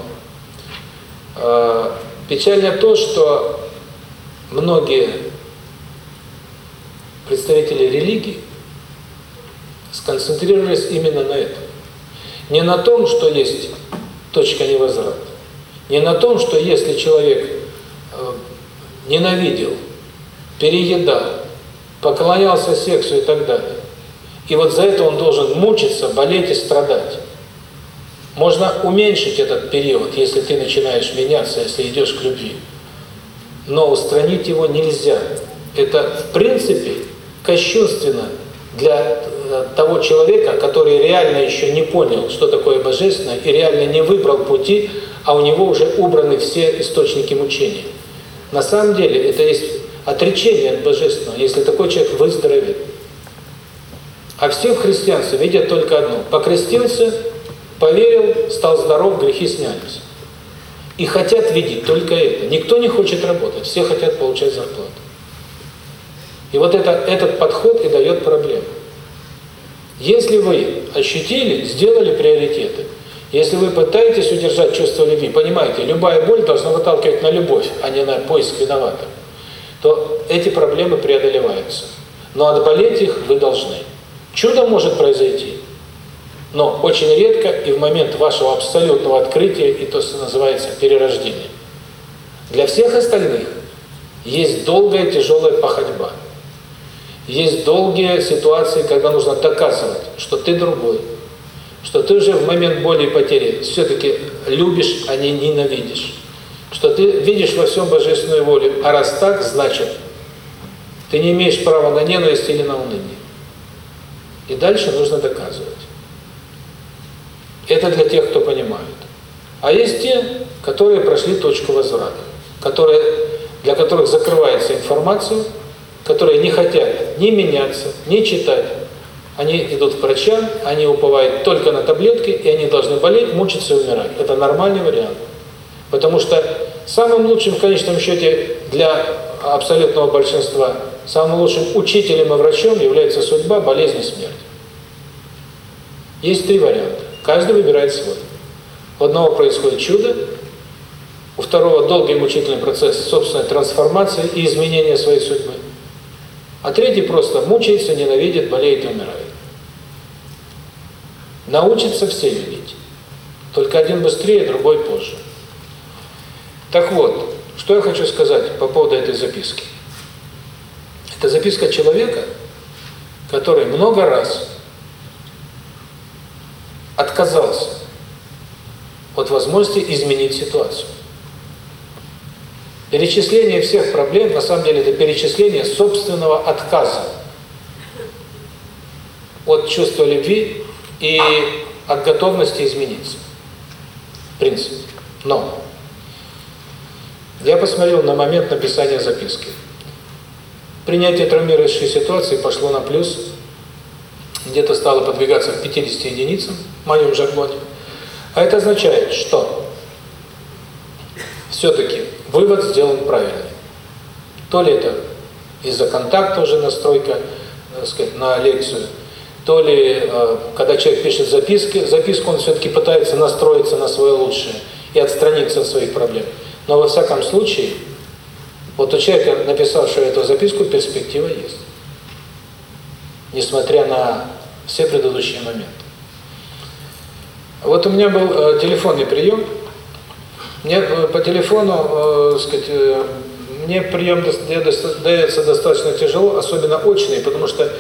э, печально то, что многие представители религии сконцентрировались именно на этом. Не на том, что есть точка невозврата. Не на том, что если человек э, ненавидел, переедал, поклонялся сексу и так далее, и вот за это он должен мучиться, болеть и страдать. Можно уменьшить этот период, если ты начинаешь меняться, если идешь к любви. Но устранить его нельзя. Это, в принципе, кощунственно для э, того человека, который реально еще не понял, что такое божественное, и реально не выбрал пути, а у него уже убраны все источники мучения. На самом деле это есть отречение от божественного, если такой человек выздоровеет. А все в христианстве видят только одно. Покрестился, поверил, стал здоров, грехи снялись. И хотят видеть только это. Никто не хочет работать, все хотят получать зарплату. И вот это, этот подход и дает проблему. Если вы ощутили, сделали приоритеты, если вы пытаетесь удержать чувство любви, понимаете, любая боль должна выталкивать на любовь, а не на поиск виноватых, то эти проблемы преодолеваются. Но отболеть их вы должны. Чудо может произойти, но очень редко и в момент вашего абсолютного открытия, и то, что называется перерождение. Для всех остальных есть долгая тяжелая походьба. Есть долгие ситуации, когда нужно доказывать, что ты другой, что ты уже в момент боли и потери все-таки любишь, а не ненавидишь, что ты видишь во всем божественную волю, а раз так, значит, ты не имеешь права на ненависть или на уныние. И дальше нужно доказывать. Это для тех, кто понимает. А есть те, которые прошли точку возврата, которые, для которых закрывается информация, которые не хотят ни меняться, ни читать. Они идут к врачам, они уповают только на таблетки, и они должны болеть, мучиться и умирать. Это нормальный вариант. Потому что самым лучшим в конечном счете для абсолютного большинства, самым лучшим учителем и врачом является судьба, болезнь и смерть. Есть три варианта. Каждый выбирает свой. У одного происходит чудо, у второго долгий мучительный процесс собственной трансформации и изменения своей судьбы. А третий просто мучается, ненавидит, болеет и умирает. Научится все любить. Только один быстрее, другой позже. Так вот, что я хочу сказать по поводу этой записки. Это записка человека, который много раз отказался от возможности изменить ситуацию. Перечисление всех проблем, на самом деле, это перечисление собственного отказа от чувства любви и от готовности измениться. В принципе. Но я посмотрел на момент написания записки. Принятие травмирующей ситуации пошло на плюс, где-то стало подвигаться к 50 единицам в моем жаргоне. А это означает, что все-таки вывод сделан правильный. То ли это из-за контакта уже настройка, так сказать, на лекцию, то ли, э, когда человек пишет записки, записку он все-таки пытается настроиться на свое лучшее и отстраниться от своих проблем. Но во всяком случае, вот у человека, написавшего эту записку, перспектива есть. Несмотря на все предыдущие моменты. Вот у меня был э, телефонный прием. Мне э, по телефону, э, сказать, э, мне прием дается достаточно тяжело, особенно очный, потому что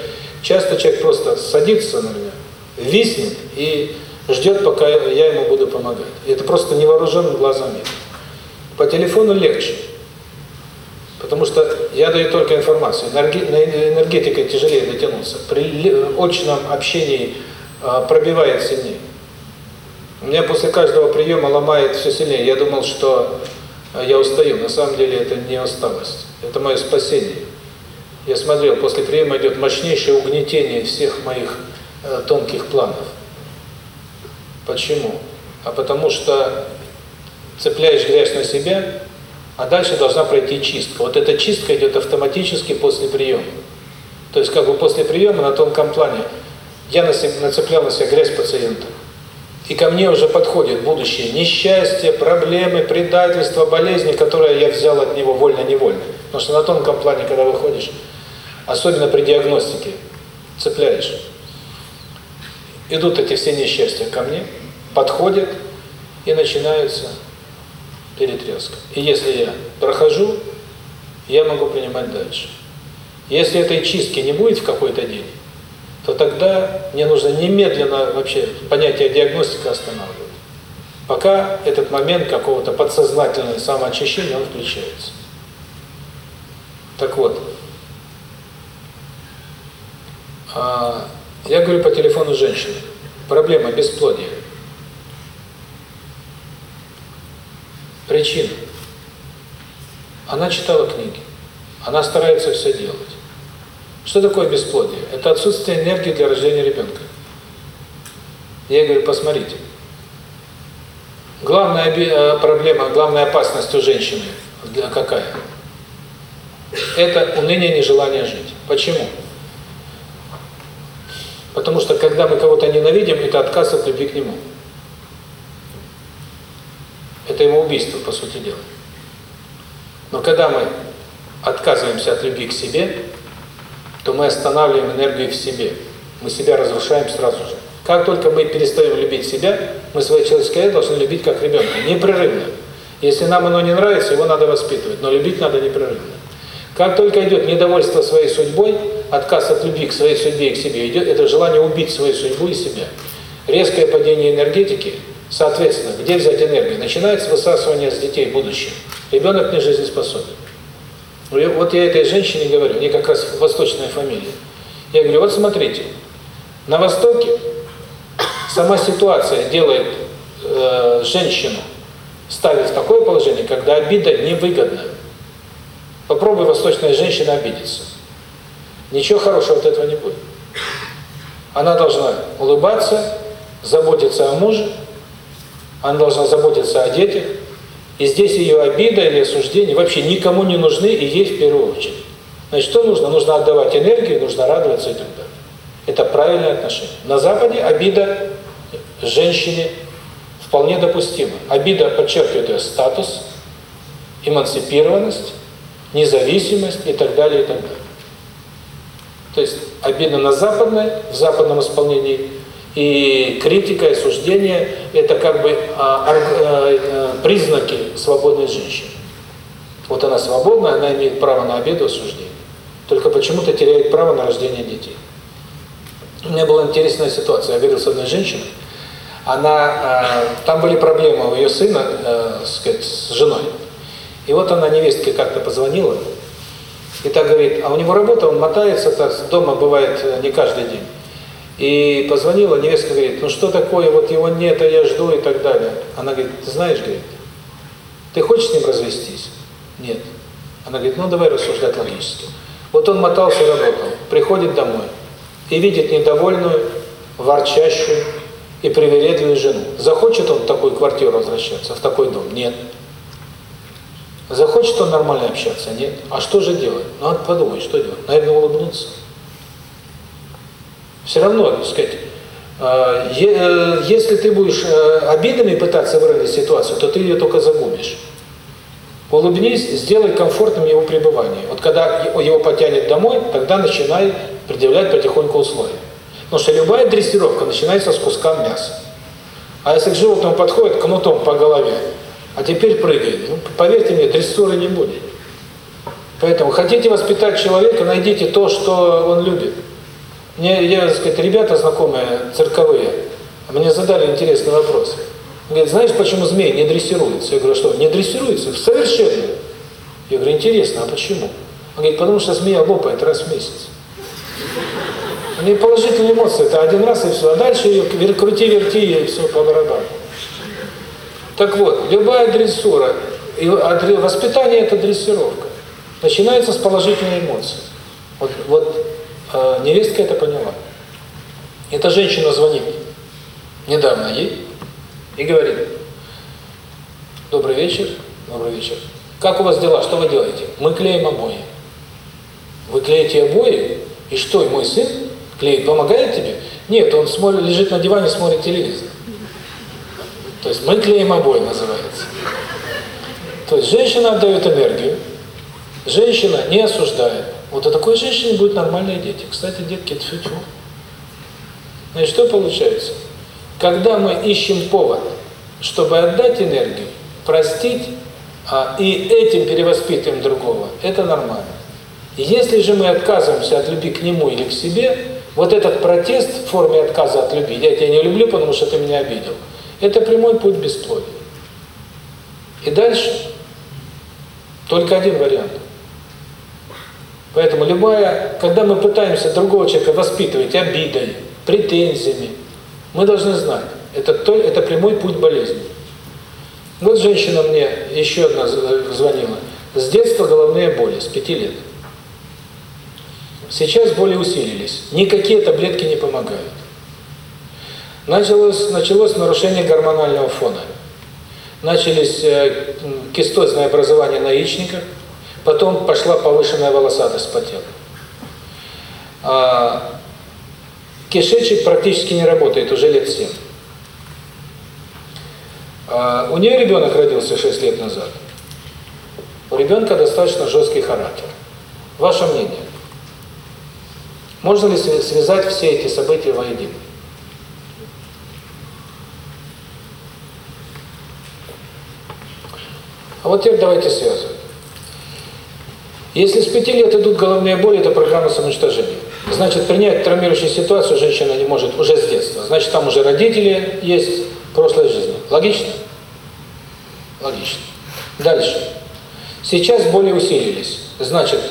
часто человек просто садится на меня, виснет и ждет, пока я ему буду помогать. И это просто невооруженным глазом видно. По телефону легче. Потому что я даю только информацию. Энергетикой тяжелее дотянуться. При очном общении а, пробивает сильнее. У меня после каждого приема ломает все сильнее. Я думал, что я устаю. На самом деле это не усталость. Это мое спасение. Я смотрел, после приема идет мощнейшее угнетение всех моих э, тонких планов. Почему? А потому что цепляешь грязь на себя, а дальше должна пройти чистка. Вот эта чистка идет автоматически после приема. То есть как бы после приема на тонком плане я нацеплял на себя грязь пациента. И ко мне уже подходит будущее несчастье, проблемы, предательство, болезни, которые я взял от него вольно-невольно. Потому что на тонком плане, когда выходишь, особенно при диагностике, цепляешь. Идут эти все несчастья ко мне, подходят и начинаются перетряска. И если я прохожу, я могу принимать дальше. Если этой чистки не будет в какой-то день, то тогда мне нужно немедленно вообще понятие диагностика останавливать. Пока этот момент какого-то подсознательного самоочищения, он включается. Так вот, а, я говорю по телефону женщины. Проблема бесплодия. Причина. Она читала книги. Она старается все делать. Что такое бесплодие? Это отсутствие энергии для рождения ребенка. Я говорю, посмотрите. Главная э, проблема, главная опасность у женщины какая? Это уныние, нежелание жить. Почему? Потому что когда мы кого-то ненавидим, это отказ от любви к нему. Это его убийство, по сути дела. Но когда мы отказываемся от любви к себе, то мы останавливаем энергию в себе. Мы себя разрушаем сразу же. Как только мы перестаем любить себя, мы свое человеческое должны любить как ребенка, непрерывно. Если нам оно не нравится, его надо воспитывать, но любить надо непрерывно. Как только идет недовольство своей судьбой, отказ от любви к своей судьбе и к себе, идет это желание убить свою судьбу и себя. Резкое падение энергетики Соответственно, где взять энергию? Начинается высасывание с детей будущего. Ребенок не жизнеспособен. Вот я этой женщине говорю, мне как раз восточная фамилия. Я говорю, вот смотрите, на Востоке сама ситуация делает э, женщину, ставит в такое положение, когда обида невыгодна. Попробуй восточная женщина обидеться. Ничего хорошего от этого не будет. Она должна улыбаться, заботиться о муже, она должна заботиться о детях, и здесь ее обида или осуждение вообще никому не нужны, и ей в первую очередь. Значит, что нужно? Нужно отдавать энергию, нужно радоваться и так далее. Это правильное отношение. На Западе обида женщине вполне допустима. Обида подчеркивает ее статус, эмансипированность, независимость и так далее, и так далее. То есть обида на западное, в западном исполнении – и критика, и осуждение – это как бы а, а, признаки свободной женщины. Вот она свободна, она имеет право на обиду, осуждение. Только почему-то теряет право на рождение детей. У меня была интересная ситуация. Я говорил с одной женщиной. Она, там были проблемы у ее сына, сказать, с женой. И вот она невестке как-то позвонила, и так говорит, а у него работа, он мотается, так, дома бывает э, не каждый день. И позвонила, невестка говорит, ну что такое, вот его нет, а я жду и так далее. Она говорит, ты знаешь, говорит, ты хочешь с ним развестись? Нет. Она говорит, ну давай рассуждать логически. Вот он мотался работал, приходит домой и видит недовольную, ворчащую и привередливую жену. Захочет он в такую квартиру возвращаться, в такой дом? Нет. Захочет он нормально общаться? Нет. А что же делать? Ну, надо подумать, что делать. Наверное, улыбнуться. Все равно, так сказать, э, э, если ты будешь э, обидами пытаться выразить ситуацию, то ты ее только загубишь. Улыбнись, сделай комфортным его пребывание. Вот когда его потянет домой, тогда начинай предъявлять потихоньку условия. Потому что любая дрессировка начинается с куска мяса. А если к животному подходит кнутом по голове, а теперь прыгает, ну, поверьте мне, дрессуры не будет. Поэтому хотите воспитать человека, найдите то, что он любит. Мне, я, так сказать, ребята знакомые, цирковые, мне задали интересный вопрос. Говорит, знаешь, почему змеи не дрессируются? Я говорю, что, не дрессируются? Совершенно. Я говорю, интересно, а почему? Он говорит, потому что змея лопает раз в месяц. У нее положительные эмоции, это один раз и все, а дальше ее крути-верти, и все по барабану. Так вот, любая дрессура, и воспитание – это дрессировка. Начинается с положительной эмоции. Вот, вот э, невестка это поняла. Эта женщина звонит недавно ей и говорит, добрый вечер, добрый вечер. Как у вас дела, что вы делаете? Мы клеим обои. Вы клеите обои? И что, и мой сын клеит, помогает тебе? Нет, он смотрит, лежит на диване, смотрит телевизор. То есть мы клеим обои, называется. То есть женщина отдает энергию, женщина не осуждает. Вот у такой женщины будут нормальные дети. Кстати, детки, тьфу -тьфу. Значит, что получается? Когда мы ищем повод, чтобы отдать энергию, простить, а, и этим перевоспитываем другого, это нормально. Если же мы отказываемся от любви к нему или к себе, вот этот протест в форме отказа от любви, я тебя не люблю, потому что ты меня обидел, это прямой путь бесплодия. И дальше только один вариант. Поэтому любая, когда мы пытаемся другого человека воспитывать обидой, претензиями, мы должны знать, это, то, это прямой путь болезни. Вот женщина мне еще одна звонила. С детства головные боли, с пяти лет. Сейчас боли усилились. Никакие таблетки не помогают. Началось, началось нарушение гормонального фона. Начались э, кистозное образование на яичниках, потом пошла повышенная волосатость по телу. А, кишечник практически не работает уже лет 7. А, у нее ребенок родился 6 лет назад. У ребенка достаточно жесткий характер. Ваше мнение? Можно ли связать все эти события воедино? А вот теперь давайте связывать. Если с пяти лет идут головные боли, это программа самоуничтожения. Значит, принять травмирующую ситуацию женщина не может уже с детства. Значит, там уже родители есть прошлой жизни. Логично? Логично. Дальше. Сейчас боли усилились. Значит,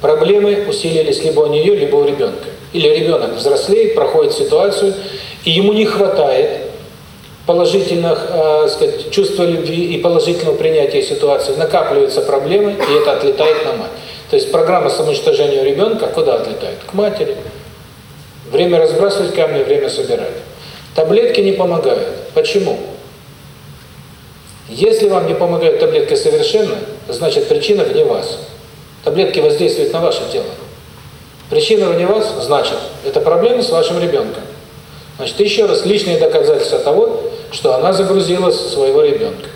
проблемы усилились либо у нее, либо у ребенка. Или ребенок взрослеет, проходит ситуацию, и ему не хватает положительных, э, сказать, чувства любви и положительного принятия ситуации, накапливаются проблемы, и это отлетает на мать. То есть программа самоуничтожения ребенка куда отлетает? К матери. Время разбрасывать камни, время собирать. Таблетки не помогают. Почему? Если вам не помогают таблетки совершенно, значит причина вне вас. Таблетки воздействуют на ваше тело. Причина вне вас, значит, это проблемы с вашим ребенком. Значит, еще раз, личные доказательства того, что она загрузила своего ребенка.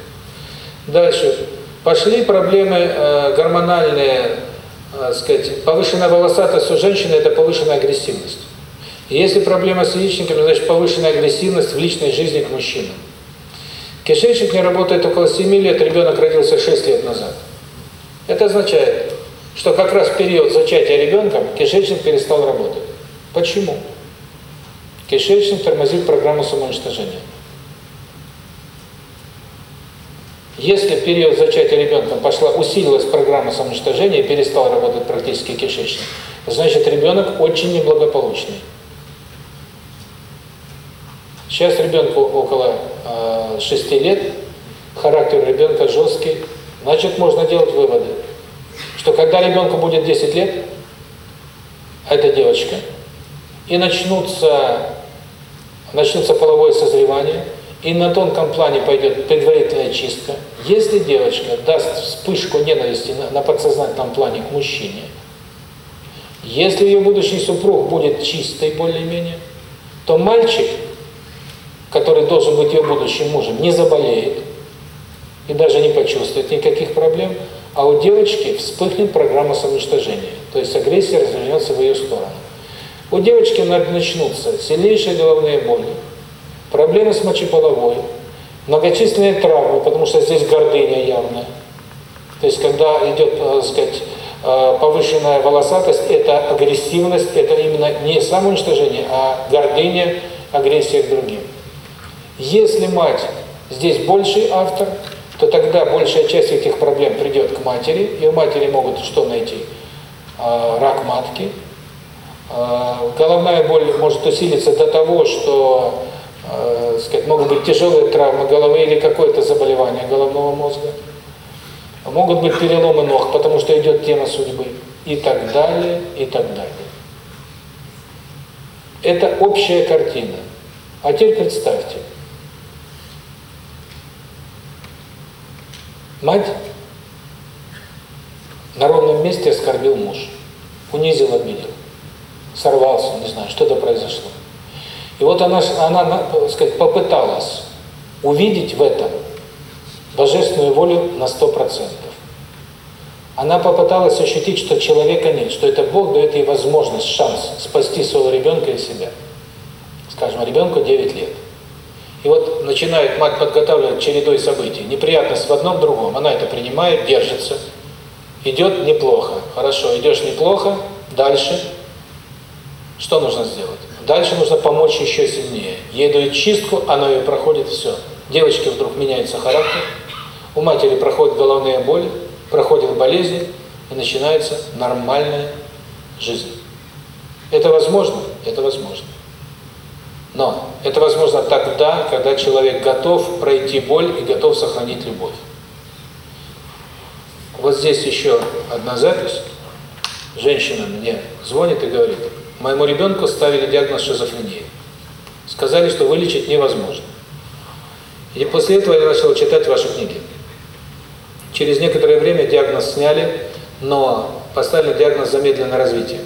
Дальше. Пошли проблемы э, гормональные, сказать, повышенная волосатость у женщины – это повышенная агрессивность. если проблема с яичниками, значит повышенная агрессивность в личной жизни к мужчинам. Кишечник не работает около 7 лет, ребенок родился 6 лет назад. Это означает, что как раз в период зачатия ребенка кишечник перестал работать. Почему? Кишечник тормозит программу самоуничтожения. Если в период зачатия ребенка пошла, усилилась программа самоуничтожения и перестал работать практически кишечник, значит ребенок очень неблагополучный. Сейчас ребенку около э, 6 лет, характер ребенка жесткий, значит можно делать выводы, что когда ребенку будет 10 лет, а это девочка, и начнутся, начнется половое созревание, и на тонком плане пойдет предварительная чистка. Если девочка даст вспышку ненависти на, на подсознательном плане к мужчине, если ее будущий супруг будет чистый более-менее, то мальчик, который должен быть ее будущим мужем, не заболеет и даже не почувствует никаких проблем, а у девочки вспыхнет программа самоуничтожения, то есть агрессия развернется в ее сторону. У девочки начнутся сильнейшие головные боли, проблемы с мочеполовой, многочисленные травмы, потому что здесь гордыня явная. То есть, когда идет, э, так сказать, э, повышенная волосатость, это агрессивность, это именно не самоуничтожение, а гордыня, агрессия к другим. Если мать здесь больший автор, то тогда большая часть этих проблем придет к матери, и у матери могут что найти? Э, рак матки. Головная боль может усилиться до того, что сказать, могут быть тяжелые травмы головы или какое-то заболевание головного мозга. Могут быть переломы ног, потому что идет тема судьбы. И так далее, и так далее. Это общая картина. А теперь представьте. Мать на ровном месте оскорбил муж. Унизил, обидел. Сорвался, не знаю, что-то произошло. И вот она, она сказать, попыталась увидеть в этом божественную волю на сто процентов. Она попыталась ощутить, что человека нет, что это Бог дает ей возможность, шанс спасти своего ребенка и себя. Скажем, ребенку 9 лет. И вот начинает мать подготавливать чередой событий. Неприятность в одном, другом. Она это принимает, держится. Идет неплохо. Хорошо, идешь неплохо. Дальше. Что нужно сделать? Дальше нужно помочь еще сильнее. Ей дают чистку, она ее проходит, все. Девочке вдруг меняется характер. У матери проходит головная боль, проходит болезнь, и начинается нормальная жизнь. Это возможно? Это возможно. Но это возможно тогда, когда человек готов пройти боль и готов сохранить любовь. Вот здесь еще одна запись. Женщина мне звонит и говорит, моему ребенку ставили диагноз шизофрения. Сказали, что вылечить невозможно. И после этого я начал читать ваши книги. Через некоторое время диагноз сняли, но поставили диагноз замедленное развитие.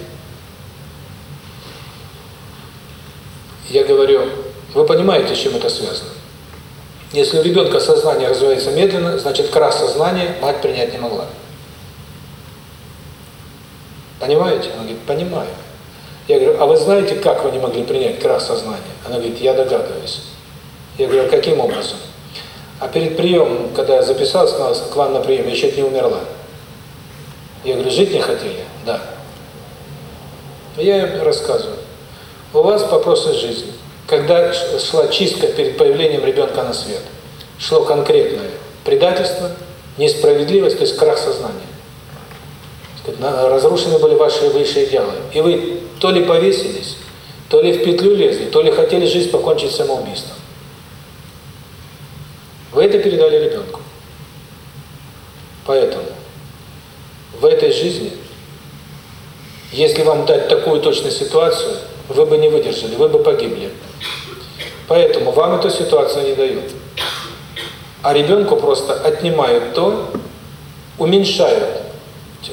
Я говорю, вы понимаете, с чем это связано? Если у ребенка сознание развивается медленно, значит крах сознания мать принять не могла. Понимаете? Она говорит, понимаю. Я говорю, а вы знаете, как вы не могли принять крах сознания? Она говорит, я догадываюсь. Я говорю, а каким образом? А перед приемом, когда я записался к вам на прием, я чуть не умерла. Я говорю, жить не хотели? Да. Я им рассказываю. У вас вопросы жизни. Когда шла чистка перед появлением ребенка на свет, шло конкретное предательство, несправедливость, то есть крах сознания. Разрушены были ваши высшие идеалы. И вы то ли повесились, то ли в петлю лезли, то ли хотели жизнь покончить самоубийством. Вы это передали ребенку. Поэтому в этой жизни, если вам дать такую точную ситуацию, вы бы не выдержали, вы бы погибли. Поэтому вам эту ситуацию не дают. А ребенку просто отнимают то, уменьшают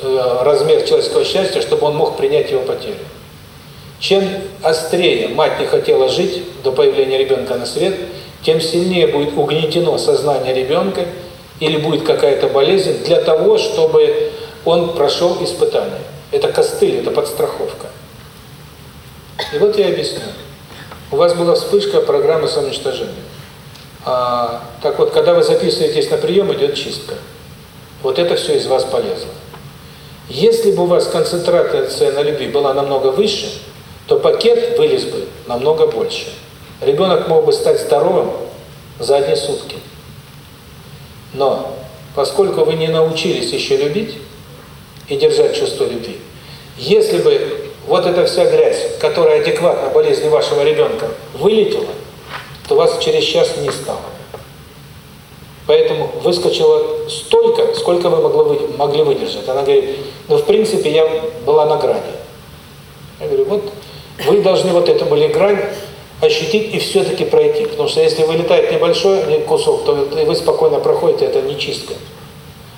размер человеческого счастья, чтобы он мог принять его потерю. Чем острее мать не хотела жить до появления ребенка на свет – тем сильнее будет угнетено сознание ребенка или будет какая-то болезнь для того, чтобы он прошел испытание. Это костыль, это подстраховка. И вот я объясню. У вас была вспышка программы самоуничтожения. А, так вот, когда вы записываетесь на прием, идет чистка. Вот это все из вас полезло. Если бы у вас концентрация на любви была намного выше, то пакет вылез бы намного больше. Ребенок мог бы стать здоровым за одни сутки. Но поскольку вы не научились еще любить и держать чувство любви, если бы вот эта вся грязь, которая адекватна болезни вашего ребенка, вылетела, то вас через час не стало. Поэтому выскочило столько, сколько вы могли, могли выдержать. Она говорит, ну в принципе я была на грани. Я говорю, вот вы должны вот эту были грань ощутить и все-таки пройти. Потому что если вылетает небольшой кусок, то вы спокойно проходите, это не чистка.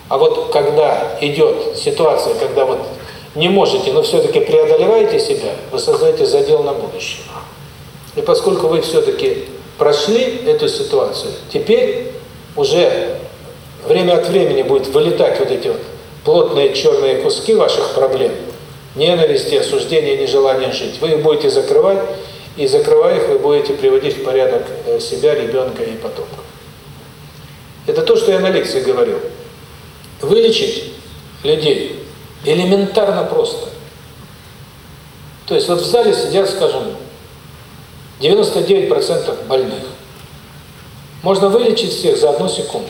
А вот когда идет ситуация, когда вот не можете, но все-таки преодолеваете себя, вы создаете задел на будущее. И поскольку вы все-таки прошли эту ситуацию, теперь уже время от времени будет вылетать вот эти вот плотные черные куски ваших проблем, ненависти, осуждения, нежелания жить. Вы их будете закрывать, и закрывая их, вы будете приводить в порядок э, себя, ребенка и потомков. Это то, что я на лекции говорил. Вылечить людей элементарно просто. То есть вот в зале сидят, скажем, 99% больных. Можно вылечить всех за одну секунду.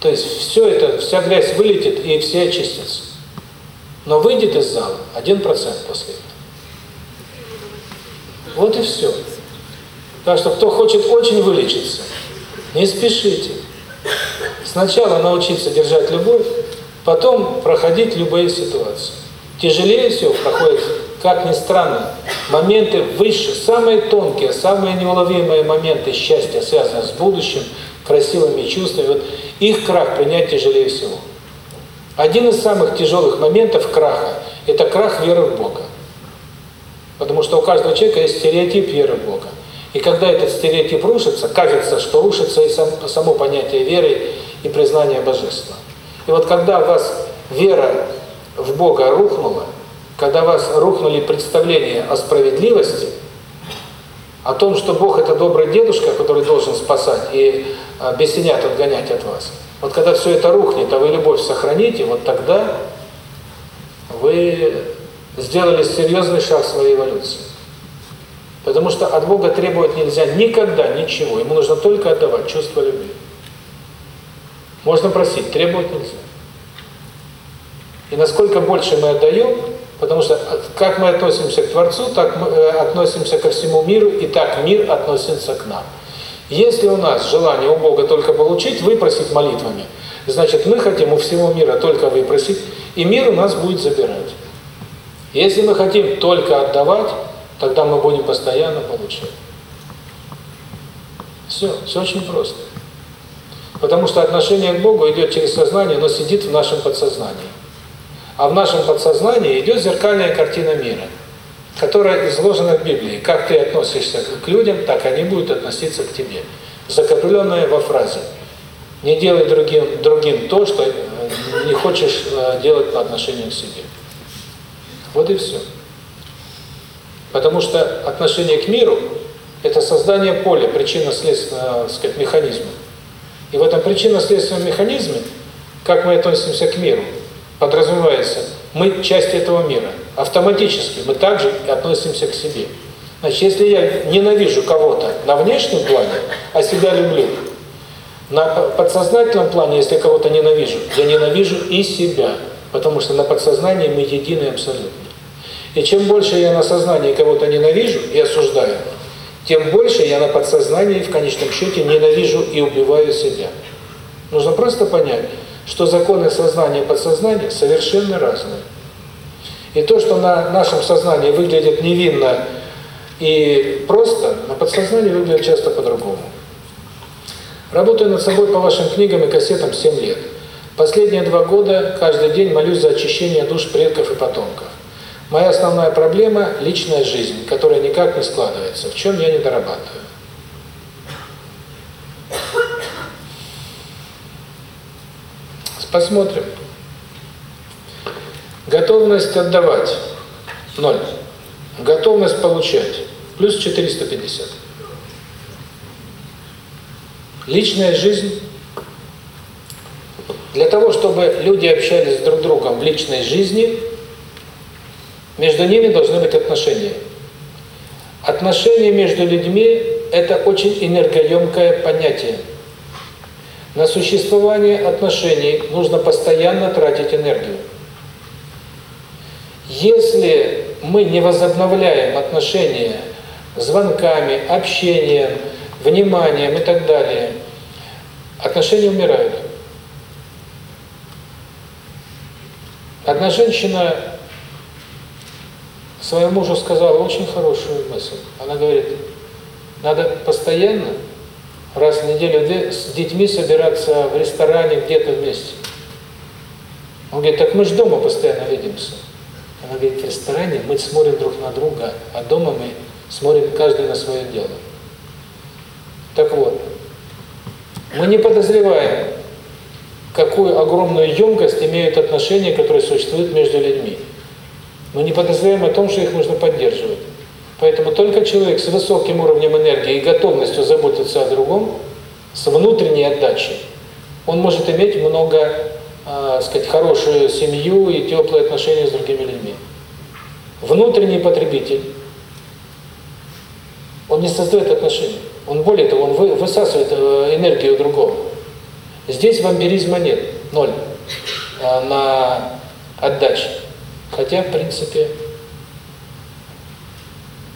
То есть все это, вся грязь вылетит и все очистятся. Но выйдет из зала 1% после этого. Вот и все. Так что кто хочет очень вылечиться, не спешите. Сначала научиться держать любовь, потом проходить любые ситуации. Тяжелее всего проходит, как ни странно, моменты выше, самые тонкие, самые неуловимые моменты счастья, связанные с будущим, красивыми чувствами. Вот их крах принять тяжелее всего. Один из самых тяжелых моментов краха – это крах веры в Бога. Потому что у каждого человека есть стереотип веры в Бога. И когда этот стереотип рушится, кажется, что рушится и сам, само понятие веры и признание божества. И вот когда у вас вера в Бога рухнула, когда у вас рухнули представления о справедливости, о том, что Бог это добрый дедушка, который должен спасать и а, бесенят отгонять от вас. Вот когда все это рухнет, а вы любовь сохраните, вот тогда вы сделали серьезный шаг своей эволюции. Потому что от Бога требовать нельзя никогда ничего. Ему нужно только отдавать чувство любви. Можно просить, требовать нельзя. И насколько больше мы отдаем, потому что как мы относимся к Творцу, так мы э, относимся ко всему миру, и так мир относится к нам. Если у нас желание у Бога только получить, выпросить молитвами, значит мы хотим у всего мира только выпросить, и мир у нас будет забирать. Если мы хотим только отдавать, тогда мы будем постоянно получать. Все, все очень просто. Потому что отношение к Богу идет через сознание, но сидит в нашем подсознании. А в нашем подсознании идет зеркальная картина мира, которая изложена в Библии. Как ты относишься к людям, так они будут относиться к тебе. Закрепленная во фразе. Не делай другим, другим то, что э, не хочешь э, делать по отношению к себе. Вот и все. Потому что отношение к миру – это создание поля, причинно-следственного, сказать, механизма. И в этом причинно-следственном механизме, как мы относимся к миру, подразумевается, мы часть этого мира. Автоматически мы также относимся к себе. Значит, если я ненавижу кого-то на внешнем плане, а себя люблю, на подсознательном плане, если кого-то ненавижу, я ненавижу и себя, потому что на подсознании мы едины абсолютно. И чем больше я на сознании кого-то ненавижу и осуждаю, тем больше я на подсознании в конечном счете ненавижу и убиваю себя. Нужно просто понять, что законы сознания и подсознания совершенно разные. И то, что на нашем сознании выглядит невинно и просто, на подсознании выглядит часто по-другому. Работаю над собой по вашим книгам и кассетам 7 лет. Последние два года каждый день молюсь за очищение душ предков и потомков. Моя основная проблема – личная жизнь, которая никак не складывается, в чем я не дорабатываю. Посмотрим. Готовность отдавать – ноль. Готовность получать – плюс 450. Личная жизнь – для того, чтобы люди общались друг с другом в личной жизни – между ними должны быть отношения. Отношения между людьми – это очень энергоемкое понятие. На существование отношений нужно постоянно тратить энергию. Если мы не возобновляем отношения звонками, общением, вниманием и так далее, отношения умирают. Одна женщина своему мужу сказала очень хорошую мысль. Она говорит, надо постоянно, раз в неделю, с детьми собираться в ресторане где-то вместе. Он говорит, так мы же дома постоянно видимся. Она говорит, в ресторане мы смотрим друг на друга, а дома мы смотрим каждый на свое дело. Так вот, мы не подозреваем, какую огромную емкость имеют отношения, которые существуют между людьми. Мы не подозреваем о том, что их нужно поддерживать. Поэтому только человек с высоким уровнем энергии и готовностью заботиться о другом, с внутренней отдачей, он может иметь много, э, сказать, хорошую семью и теплые отношения с другими людьми. Внутренний потребитель, он не создает отношения. Он более того, он высасывает э, энергию другого. Здесь вампиризма нет, ноль э, на отдаче. Хотя, в принципе,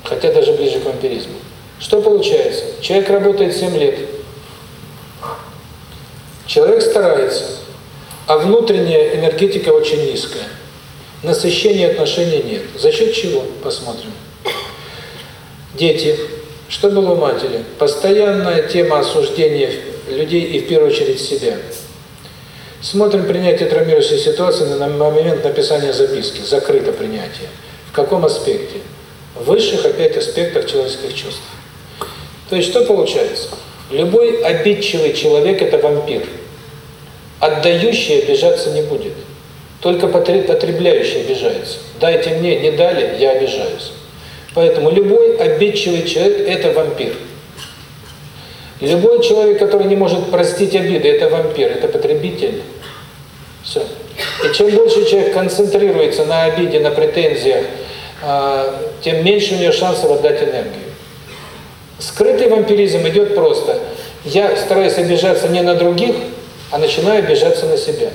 хотя даже ближе к вампиризму. Что получается? Человек работает 7 лет. Человек старается, а внутренняя энергетика очень низкая. Насыщения отношений нет. За счет чего? Посмотрим. Дети. Что было у матери? Постоянная тема осуждения людей и в первую очередь себя. Смотрим принятие травмирующей ситуации на момент написания записки. Закрыто принятие. В каком аспекте? Высших опять аспектах человеческих чувств. То есть что получается? Любой обидчивый человек – это вампир. Отдающий обижаться не будет. Только потребляющий обижается. Дайте мне, не дали, я обижаюсь. Поэтому любой обидчивый человек – это вампир. Любой человек, который не может простить обиды, это вампир, это потребитель. Все. И чем больше человек концентрируется на обиде, на претензиях, тем меньше у него шансов отдать энергию. Скрытый вампиризм идет просто. Я стараюсь обижаться не на других, а начинаю обижаться на себя.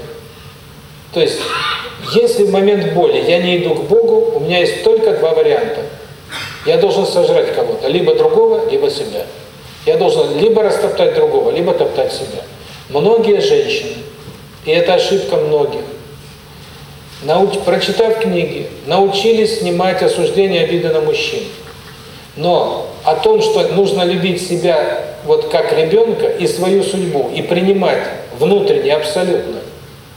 То есть, если в момент боли я не иду к Богу, у меня есть только два варианта. Я должен сожрать кого-то, либо другого, либо себя. Я должен либо растоптать другого, либо топтать себя. Многие женщины, и это ошибка многих, науч, прочитав книги, научились снимать осуждение обиды на мужчин. Но о том, что нужно любить себя вот как ребенка и свою судьбу, и принимать внутренне абсолютно,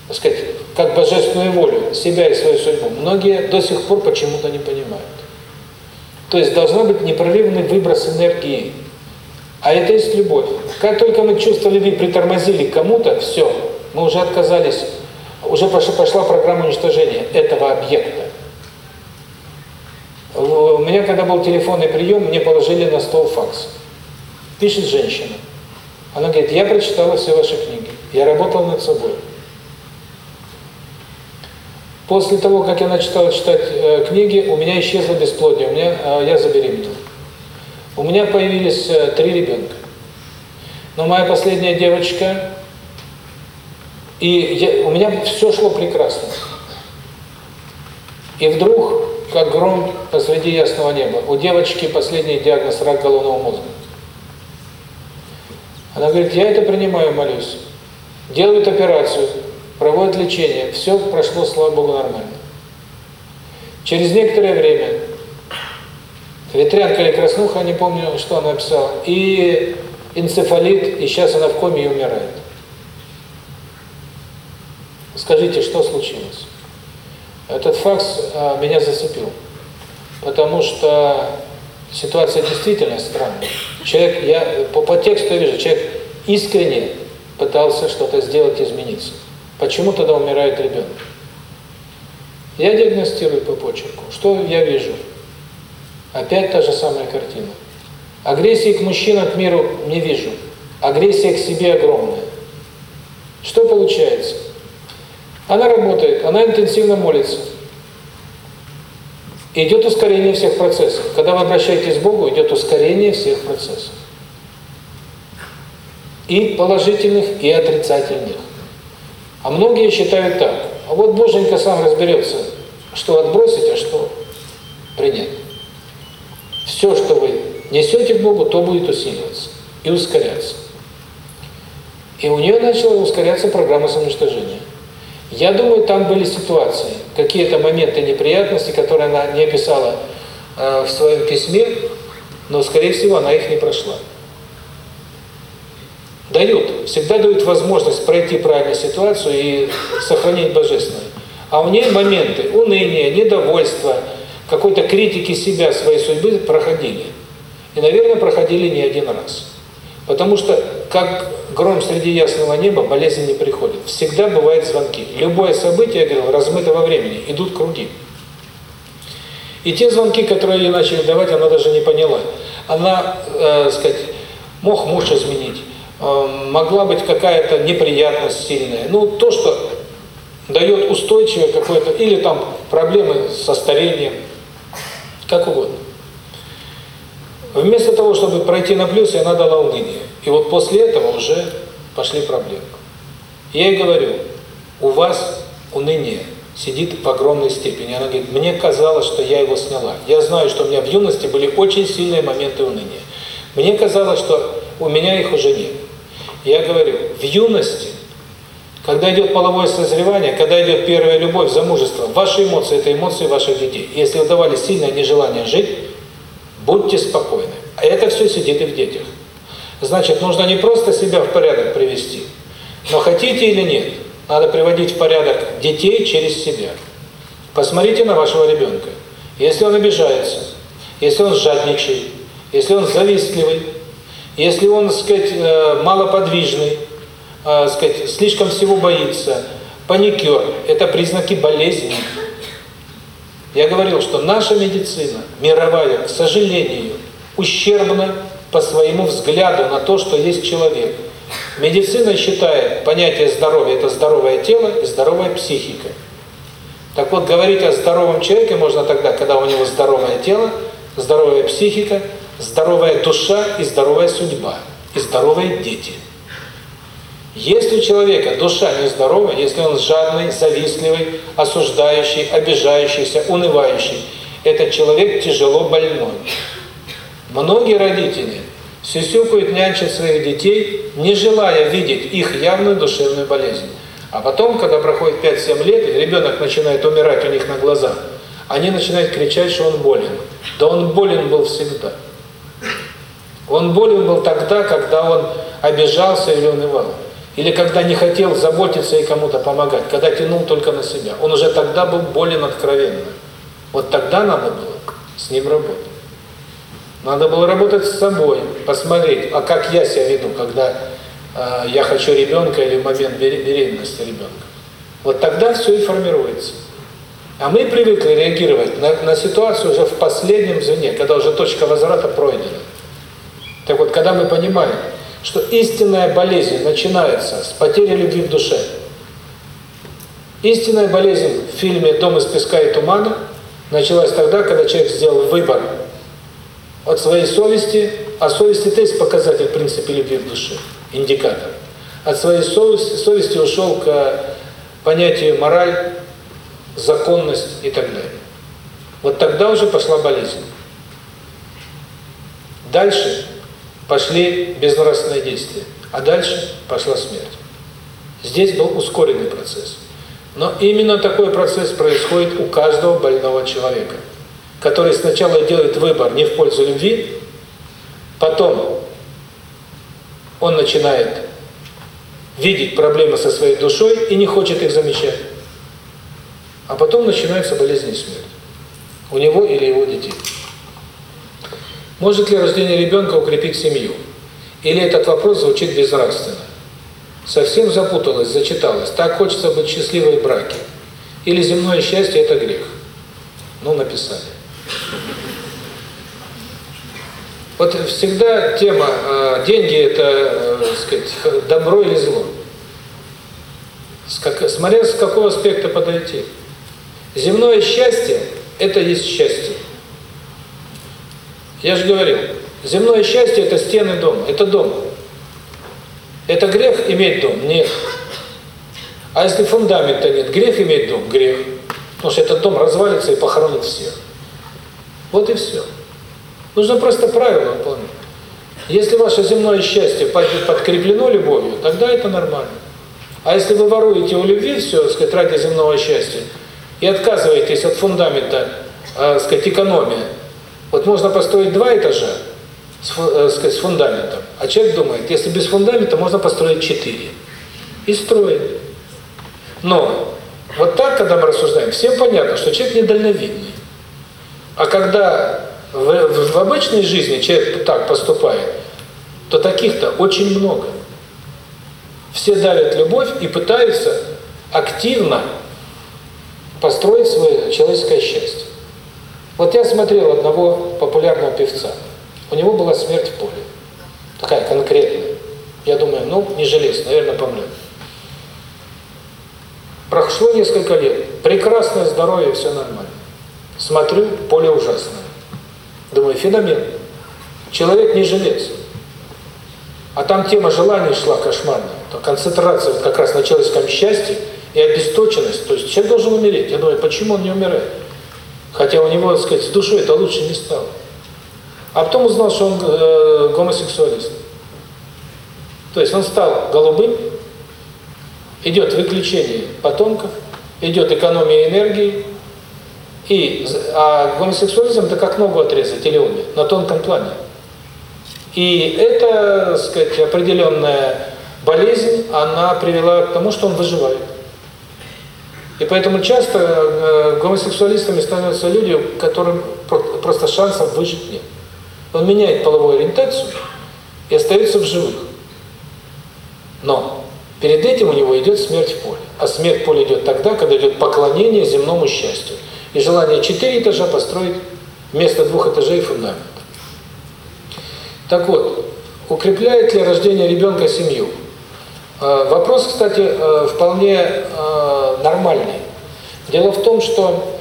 так сказать, как божественную волю, себя и свою судьбу, многие до сих пор почему-то не понимают. То есть должна быть непрерывный выброс энергии. А это есть любовь. Как только мы чувство любви притормозили кому-то, все, мы уже отказались, уже пошла, программа уничтожения этого объекта. У меня, когда был телефонный прием, мне положили на стол факс. Пишет женщина. Она говорит, я прочитала все ваши книги, я работала над собой. После того, как я начал читать э, книги, у меня исчезло бесплодие, у меня э, я забеременел. У меня появились э, три ребенка. Но моя последняя девочка, и я, у меня все шло прекрасно. И вдруг, как гром посреди ясного неба, у девочки последний диагноз рак головного мозга. Она говорит, я это принимаю, молюсь. Делают операцию, проводят лечение, все прошло, слава Богу, нормально. Через некоторое время, ветрянка или краснуха, не помню, что она написала, и энцефалит, и сейчас она в коме и умирает. Скажите, что случилось? Этот факс а, меня зацепил, потому что ситуация действительно странная. Человек, я по, по тексту вижу, человек искренне пытался что-то сделать, измениться. Почему тогда умирает ребенок? Я диагностирую по почерку. Что я вижу? Опять та же самая картина. Агрессии к мужчинам, к миру не вижу. Агрессия к себе огромная. Что получается? Она работает, она интенсивно молится. Идет ускорение всех процессов. Когда вы обращаетесь к Богу, идет ускорение всех процессов. И положительных, и отрицательных. А многие считают так. А вот Боженька сам разберется, что отбросить, а что принять. Все, что вы несете к Богу, то будет усиливаться и ускоряться. И у нее начала ускоряться программа самоуничтожения. Я думаю, там были ситуации, какие-то моменты неприятности, которые она не описала э, в своем письме, но, скорее всего, она их не прошла. Дают, всегда дают возможность пройти правильную ситуацию и сохранить божественное. А у нее моменты уныния, недовольства, какой-то критики себя, своей судьбы проходили. И, наверное, проходили не один раз. Потому что, как гром среди ясного неба, болезнь не приходит. Всегда бывают звонки. Любое событие, я говорил, размыто во времени, идут круги. И те звонки, которые ей начали давать, она даже не поняла. Она, э, сказать, мог муж изменить, э, могла быть какая-то неприятность сильная. Ну, то, что дает устойчивое какое-то, или там проблемы со старением, как угодно. Вместо того, чтобы пройти на плюс, она дала уныние. И вот после этого уже пошли проблемы. Я ей говорю, у вас уныние сидит в огромной степени. Она говорит, мне казалось, что я его сняла. Я знаю, что у меня в юности были очень сильные моменты уныния. Мне казалось, что у меня их уже нет. Я говорю, в юности, когда идет половое созревание, когда идет первая любовь, замужество, ваши эмоции – это эмоции ваших детей. Если вы давали сильное нежелание жить, будьте спокойны. А это все сидит и в детях. Значит, нужно не просто себя в порядок привести, но хотите или нет – надо приводить в порядок детей через себя. Посмотрите на вашего ребенка. Если он обижается, если он жадничает, если он завистливый, если он, так сказать, э, малоподвижный, так сказать, слишком всего боится, паникер, это признаки болезни. Я говорил, что наша медицина, мировая, к сожалению, ущербна по своему взгляду на то, что есть человек. Медицина считает понятие здоровья – это здоровое тело и здоровая психика. Так вот, говорить о здоровом человеке можно тогда, когда у него здоровое тело, здоровая психика, здоровая душа и здоровая судьба, и здоровые дети. Если у человека душа нездоровая, если он жадный, завистливый, осуждающий, обижающийся, унывающий, этот человек тяжело больной. Многие родители сюсюкают, нянчат своих детей, не желая видеть их явную душевную болезнь. А потом, когда проходит 5-7 лет, ребенок начинает умирать у них на глазах, они начинают кричать, что он болен. Да он болен был всегда. Он болен был тогда, когда он обижался или унывал. Или когда не хотел заботиться и кому-то помогать, когда тянул только на себя. Он уже тогда был болен откровенно. Вот тогда надо было с ним работать. Надо было работать с собой, посмотреть, а как я себя веду, когда э, я хочу ребенка или в момент беременности ребенка. Вот тогда все и формируется. А мы привыкли реагировать на, на ситуацию уже в последнем звене, когда уже точка возврата пройдена. Так вот, когда мы понимаем, что истинная болезнь начинается с потери любви в душе. Истинная болезнь в фильме «Дом из песка и тумана» началась тогда, когда человек сделал выбор от своей совести, а совесть это есть показатель, в принципе, любви в душе, индикатор. От своей совести, совести ушел к понятию мораль, законность и так далее. Вот тогда уже пошла болезнь. Дальше пошли безнравственные действия, а дальше пошла смерть. Здесь был ускоренный процесс. Но именно такой процесс происходит у каждого больного человека который сначала делает выбор не в пользу любви, потом он начинает видеть проблемы со своей душой и не хочет их замечать. А потом начинается болезнь и смерть. У него или его детей. Может ли рождение ребенка укрепить семью? Или этот вопрос звучит безнравственно? Совсем запуталась, зачиталась. Так хочется быть счастливой в браке. Или земное счастье – это грех? Ну, написали. Вот всегда тема э, деньги это, э, сказать, добро или зло. С как, смотря с какого аспекта подойти. Земное счастье это есть счастье. Я же говорил, земное счастье это стены дома, это дом. Это грех иметь дом? Нет. А если фундамента нет, грех иметь дом? Грех. Потому что этот дом развалится и похоронит всех. Вот и все. Нужно просто правило выполнять. Если ваше земное счастье подкреплено любовью, тогда это нормально. А если вы воруете у любви все, так сказать, ради земного счастья, и отказываетесь от фундамента, э, сказать, экономии, вот можно построить два этажа с, э, сказать, с фундаментом, а человек думает, если без фундамента можно построить четыре. И строит. Но вот так, когда мы рассуждаем, всем понятно, что человек недальновидный. А когда в, в, обычной жизни человек так поступает, то таких-то очень много. Все давят любовь и пытаются активно построить свое человеческое счастье. Вот я смотрел одного популярного певца. У него была смерть в поле. Такая конкретная. Я думаю, ну, не желез, наверное, помрет. Прошло несколько лет. Прекрасное здоровье, все нормально. Смотрю, поле ужасное. Думаю, феномен. Человек не желез. А там тема желаний шла кошмарная. То концентрация вот как раз на человеческом счастье и обесточенность. То есть человек должен умереть. Я думаю, почему он не умирает? Хотя у него, так сказать, с душой это лучше не стало. А потом узнал, что он э, гомосексуалист. То есть он стал голубым, идет выключение потомков, идет экономия энергии, и а гомосексуализм это как ногу отрезать или умер на тонком плане. И это, так сказать, определенная болезнь, она привела к тому, что он выживает. И поэтому часто э, гомосексуалистами становятся люди, которым просто шансов выжить нет. Он меняет половую ориентацию и остается в живых. Но перед этим у него идет смерть в поле. А смерть в поле идет тогда, когда идет поклонение земному счастью. И желание четыре этажа построить вместо двух этажей фундамент. Так вот, укрепляет ли рождение ребенка семью? Э, вопрос, кстати, э, вполне э, нормальный. Дело в том, что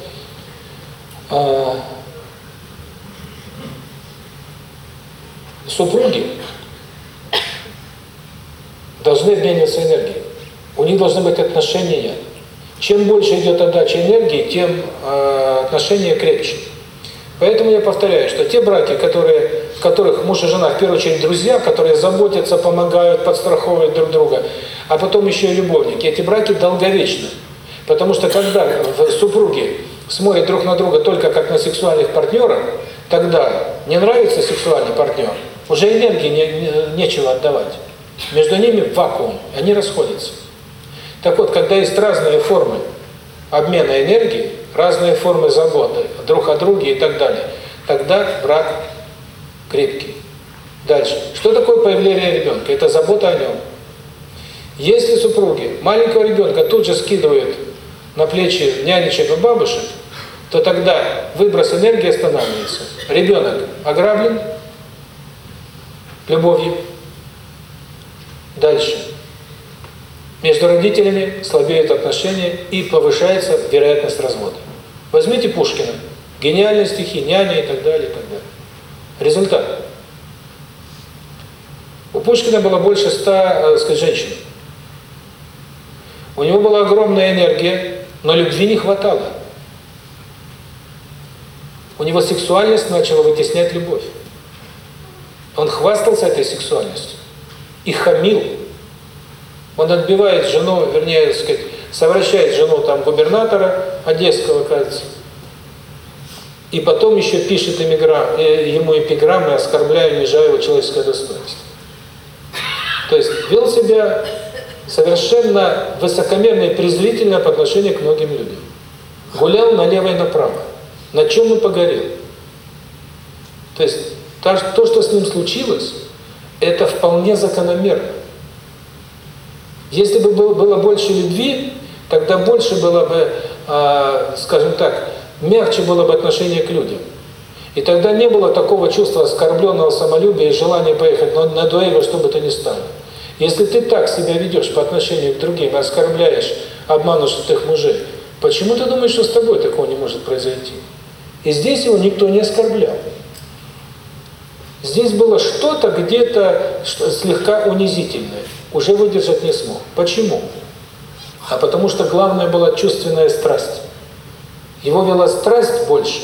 супруги должны обмениваться энергией. У них должны быть отношения. Чем больше идет отдача энергии, тем отношения крепче. Поэтому я повторяю, что те браки, которые, в которых муж и жена, в первую очередь друзья, которые заботятся, помогают, подстраховывают друг друга, а потом еще и любовники, эти браки долговечны. Потому что когда супруги смотрят друг на друга только как на сексуальных партнеров, тогда не нравится сексуальный партнер, уже энергии не, не, нечего отдавать. Между ними вакуум, они расходятся. Так вот, когда есть разные формы обмена энергии, разные формы заботы друг о друге и так далее, тогда брак крепкий. Дальше. Что такое появление ребенка? Это забота о нем. Если супруги маленького ребенка тут же скидывают на плечи нянечек и бабушек, то тогда выброс энергии останавливается. Ребенок ограблен любовью. Дальше. Между родителями слабеют отношения и повышается вероятность развода. Возьмите Пушкина. Гениальные стихи, няня и так далее, и так далее. Результат. У Пушкина было больше ста, так сказать, женщин. У него была огромная энергия, но любви не хватало. У него сексуальность начала вытеснять любовь. Он хвастался этой сексуальностью и хамил. Он отбивает жену, вернее, сказать, совращает жену там губернатора Одесского, кажется, и потом еще пишет эмигра... Э, ему эпиграммы, оскорбляя, унижая его человеческое достоинство. То есть вел себя совершенно высокомерно и презрительно по отношению к многим людям. Гулял налево и направо. На чем он погорел? То есть то, что с ним случилось, это вполне закономерно. Если бы было больше любви, тогда больше было бы, э, скажем так, мягче было бы отношение к людям. И тогда не было такого чувства оскорбленного самолюбия и желания поехать на, на дуэль во что бы то ни стало. Если ты так себя ведешь по отношению к другим, оскорбляешь, обманутых мужей, почему ты думаешь, что с тобой такого не может произойти? И здесь его никто не оскорблял. Здесь было что-то где-то слегка унизительное. Уже выдержать не смог. Почему? А потому что главное была чувственная страсть. Его вела страсть больше,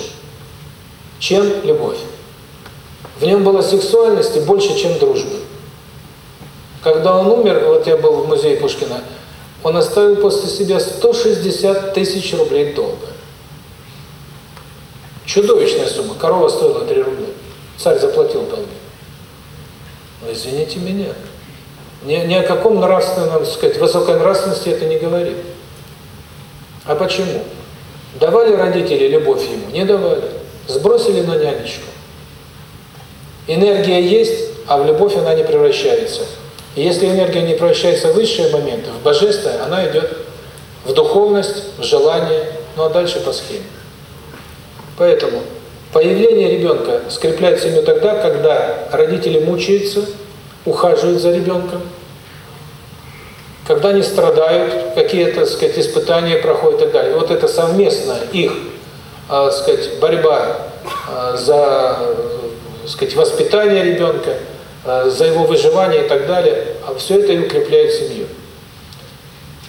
чем любовь. В нем было сексуальности больше, чем дружбы. Когда он умер, вот я был в музее Пушкина, он оставил после себя 160 тысяч рублей долга. Чудовищная сумма. Корова стоила 3 рубля. Царь заплатил долги. Но извините меня. Ни, ни о каком нравственном, сказать, высокой нравственности это не говорит. А почему? Давали родители любовь ему? Не давали. Сбросили на нянечку. Энергия есть, а в любовь она не превращается. И если энергия не превращается в высшие моменты, в божественное, она идет в духовность, в желание, ну а дальше по схеме. Поэтому Появление ребенка скрепляет семью тогда, когда родители мучаются, ухаживают за ребенком, когда они страдают, какие-то, сказать, испытания проходят и так далее. Вот это совместно их, э, сказать, борьба э, за, э, сказать, воспитание ребенка, э, за его выживание и так далее, а все это и укрепляет семью.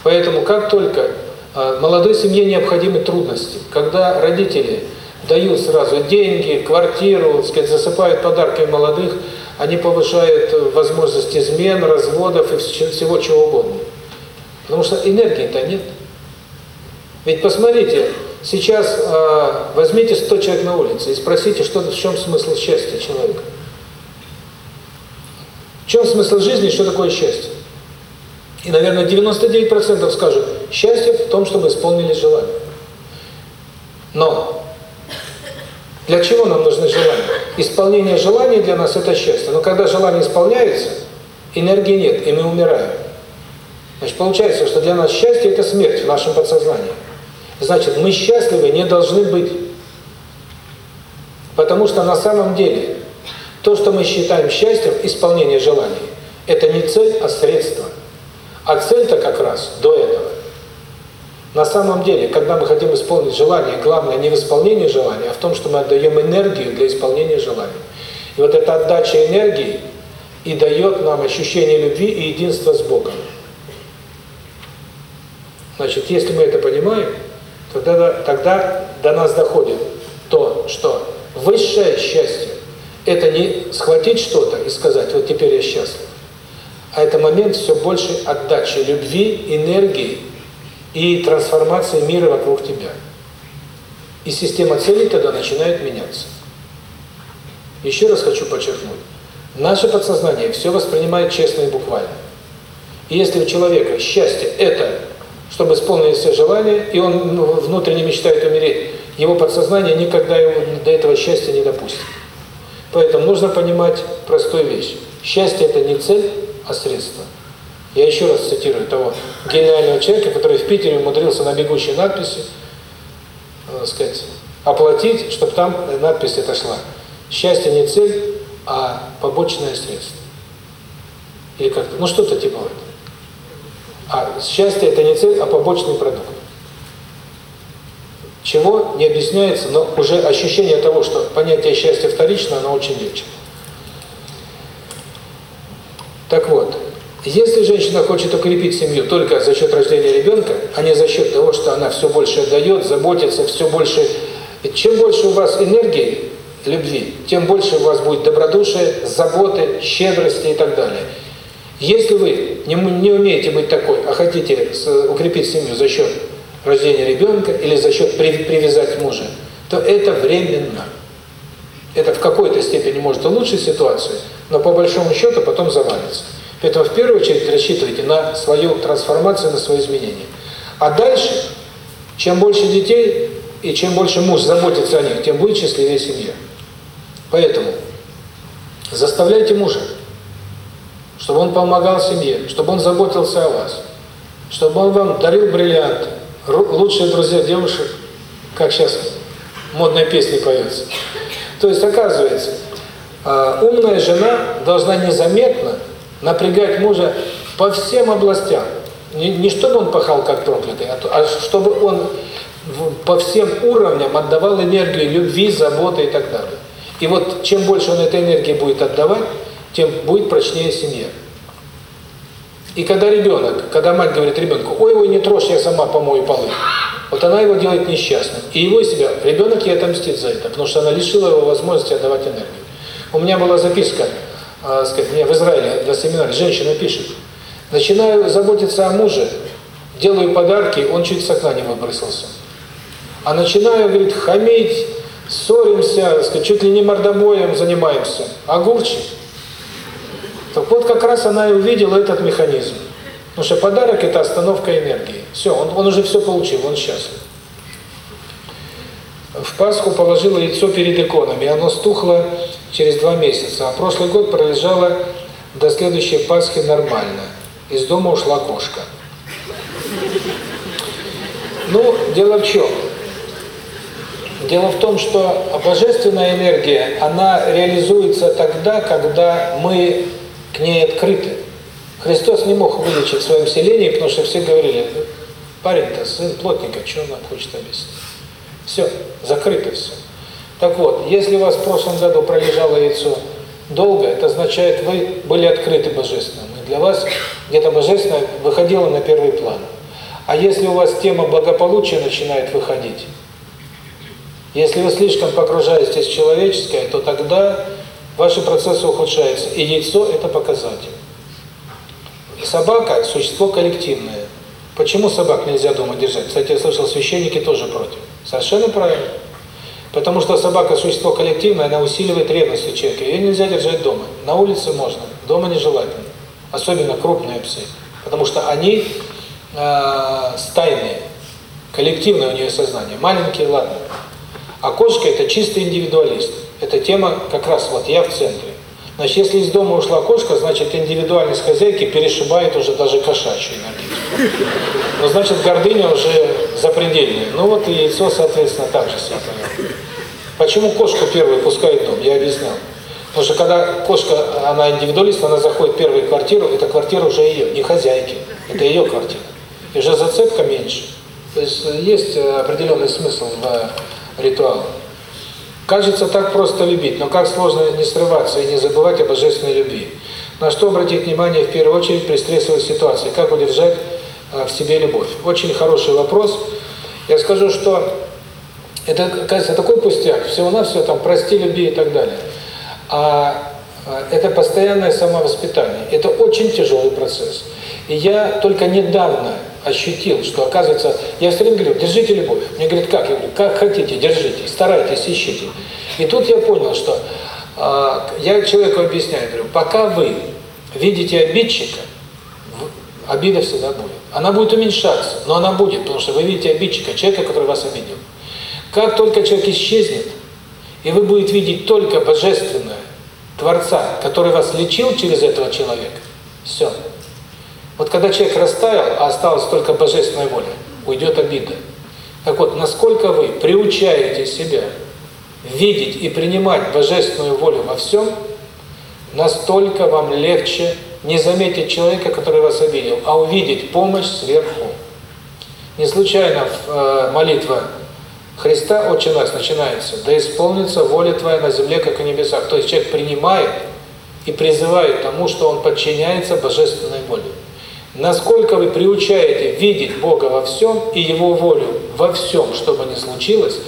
Поэтому как только э, молодой семье необходимы трудности, когда родители дают сразу деньги, квартиру, сказать, засыпают подарками молодых, они повышают возможность измен, разводов и всего чего угодно. Потому что энергии-то нет. Ведь посмотрите, сейчас э, возьмите 100 человек на улице и спросите, что, в чем смысл счастья человека. В чем смысл жизни что такое счастье? И, наверное, 99% скажут, счастье в том, чтобы исполнили желания. Но для чего нам нужны желания? Исполнение желаний для нас – это счастье. Но когда желание исполняется, энергии нет, и мы умираем. Значит, получается, что для нас счастье – это смерть в нашем подсознании. Значит, мы счастливы не должны быть. Потому что на самом деле то, что мы считаем счастьем, исполнение желаний, это не цель, а средство. А цель-то как раз до этого. На самом деле, когда мы хотим исполнить желание, главное не в исполнении желания, а в том, что мы отдаем энергию для исполнения желания. И вот эта отдача энергии и дает нам ощущение любви и единства с Богом. Значит, если мы это понимаем, тогда, тогда до нас доходит то, что высшее счастье – это не схватить что-то и сказать, вот теперь я счастлив, а это момент все большей отдачи любви, энергии и трансформации мира вокруг тебя. И система целей тогда начинает меняться. Еще раз хочу подчеркнуть. Наше подсознание все воспринимает честно и буквально. И если у человека счастье – это чтобы исполнить все желания, и он ну, внутренне мечтает умереть, его подсознание никогда его до этого счастья не допустит. Поэтому нужно понимать простую вещь. Счастье – это не цель, а средство. Я еще раз цитирую того гениального человека, который в Питере умудрился на бегущей надписи, э, сказать, оплатить, чтобы там надпись эта шла. Счастье не цель, а побочное средство. Или как-то, ну что-то типа этого. А счастье это не цель, а побочный продукт. Чего не объясняется, но уже ощущение того, что понятие счастья вторично, оно очень легче. Так вот, если женщина хочет укрепить семью только за счет рождения ребенка, а не за счет того, что она все больше отдает, заботится, все больше... Чем больше у вас энергии, любви, тем больше у вас будет добродушие, заботы, щедрости и так далее. Если вы не, не умеете быть такой, а хотите укрепить семью за счет рождения ребенка или за счет привязать мужа, то это временно. Это в какой-то степени может улучшить ситуацию, но по большому счету потом завалится. Поэтому в первую очередь рассчитывайте на свою трансформацию, на свои изменения. А дальше, чем больше детей и чем больше муж заботится о них, тем будет счастливее семья. Поэтому заставляйте мужа чтобы он помогал семье, чтобы он заботился о вас, чтобы он вам дарил бриллианты, лучшие друзья девушек, как сейчас модной песни поется. То есть, оказывается, а, умная жена должна незаметно напрягать мужа по всем областям. Не, не чтобы он пахал как проклятый, а, а чтобы он по всем уровням отдавал энергию любви, заботы и так далее. И вот чем больше он этой энергии будет отдавать, тем будет прочнее семья. И когда ребенок, когда мать говорит ребенку, ой, ой, не трожь, я сама помою полы, вот она его делает несчастным. И его себя, ребенок ей отомстит за это, потому что она лишила его возможности отдавать энергию. У меня была записка, э, сказать, мне в Израиле для семинара, женщина пишет, начинаю заботиться о муже, делаю подарки, он чуть с окна не выбросился. А начинаю, говорит, хамить, ссоримся, сказать, чуть ли не мордобоем занимаемся. Огурчик. Так вот, как раз она и увидела этот механизм. Потому что подарок – это остановка энергии. Все, он, он уже все получил, он счастлив. В Пасху положила яйцо перед иконами, оно стухло через два месяца, а прошлый год пролежало до следующей Пасхи нормально. Из дома ушла кошка. Ну, дело в чем? Дело в том, что божественная энергия, она реализуется тогда, когда мы к ней открыты. Христос не мог вылечить в своем селении, потому что все говорили, парень-то сын плотника, что он нам хочет объяснить? Все, закрыто все. Так вот, если у вас в прошлом году пролежало яйцо долго, это означает, вы были открыты божественному. И для вас где-то божественное выходило на первый план. А если у вас тема благополучия начинает выходить, если вы слишком погружаетесь в человеческое, то тогда ваши процессы ухудшаются. И яйцо – это показатель. Собака – существо коллективное. Почему собак нельзя дома держать? Кстати, я слышал, священники тоже против. Совершенно правильно. Потому что собака – существо коллективное, она усиливает ревность у человека. Ее нельзя держать дома. На улице можно, дома нежелательно. Особенно крупные псы. Потому что они э, стайные, коллективное у нее сознание. Маленькие – ладно. А кошка – это чистый индивидуалист. Эта тема как раз вот я в центре. Значит, если из дома ушла кошка, значит, индивидуальность хозяйки перешибает уже даже кошачью энергетику. Ну, значит, гордыня уже запредельная. Ну, вот и яйцо, соответственно, так же себя. Почему кошку первую пускает дом? Я объяснял. Потому что когда кошка, она индивидуалист, она заходит в первую квартиру, эта квартира уже ее, не хозяйки. Это ее квартира. И уже зацепка меньше. То есть есть определенный смысл в ритуале. Кажется, так просто любить, но как сложно не срываться и не забывать о божественной любви. На что обратить внимание в первую очередь при стрессовой ситуации? Как удержать в себе любовь? Очень хороший вопрос. Я скажу, что это, кажется, такой пустяк, всего-навсего там «прости, люби» и так далее. А это постоянное самовоспитание. Это очень тяжелый процесс. И я только недавно ощутил, что, оказывается, я все время говорю, держите любовь. Мне говорят, как? Я говорю, как хотите, держите, старайтесь, ищите. И тут я понял, что э, я человеку объясняю, говорю, пока вы видите обидчика, обида всегда будет. Она будет уменьшаться, но она будет, потому что вы видите обидчика, человека, который вас обидел. Как только человек исчезнет, и вы будете видеть только Божественное, Творца, который вас лечил через этого человека, все. Вот когда человек растаял, а осталась только Божественная воля, уйдет обида. Так вот, насколько вы приучаете себя видеть и принимать Божественную волю во всем, настолько вам легче не заметить человека, который вас обидел, а увидеть помощь сверху. Не случайно э, молитва Христа «Отче наш» начинается «Да исполнится воля Твоя на земле, как и небесах». То есть человек принимает и призывает тому, что он подчиняется Божественной воле. Насколько вы приучаете видеть Бога во всем и Его волю во всем, что бы ни случилось,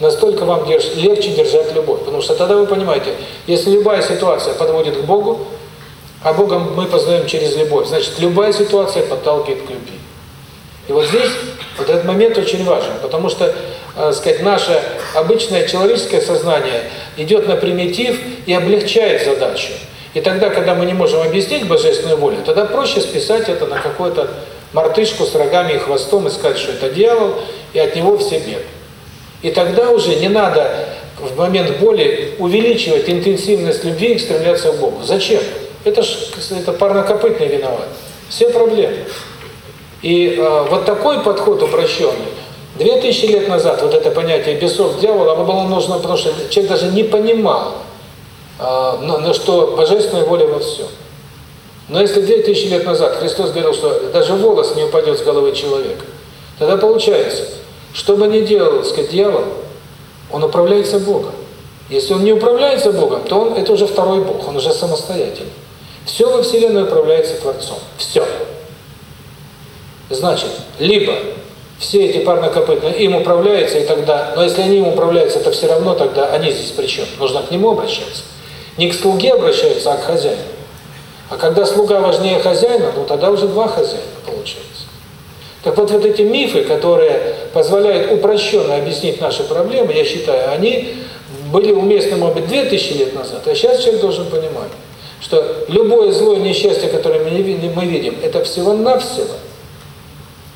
настолько вам держ, легче держать любовь. Потому что тогда вы понимаете, если любая ситуация подводит к Богу, а Бога мы познаем через любовь, значит, любая ситуация подталкивает к любви. И вот здесь вот этот момент очень важен, потому что, э, сказать, наше обычное человеческое сознание идет на примитив и облегчает задачу. И тогда, когда мы не можем объяснить божественную волю, тогда проще списать это на какую-то мартышку с рогами и хвостом и сказать, что это дьявол, и от него все беды. И тогда уже не надо в момент боли увеличивать интенсивность любви и стремляться к Богу. Зачем? Это ж это парнокопытный виноват. Все проблемы. И э, вот такой подход упрощенный, две тысячи лет назад вот это понятие бесов дьявола, оно было нужно, потому что человек даже не понимал, э, на, что божественная воля во всем. Но если две тысячи лет назад Христос говорил, что даже волос не упадет с головы человека, тогда получается, что бы ни делал, сказать, дьявол, он управляется Богом. Если он не управляется Богом, то он это уже второй Бог, он уже самостоятельный. Все во Вселенной управляется Творцом. Все. Значит, либо все эти парнокопытные им управляются, и тогда, но если они им управляются, то все равно тогда они здесь при чем? Нужно к нему обращаться. Не к слуге обращаются, а к хозяину. А когда слуга важнее хозяина, ну тогда уже два хозяина получается. Так вот, вот эти мифы, которые позволяют упрощенно объяснить наши проблемы, я считаю, они были уместны, может быть, 2000 лет назад, а сейчас человек должен понимать, что любое злое несчастье, которое мы видим, это всего-навсего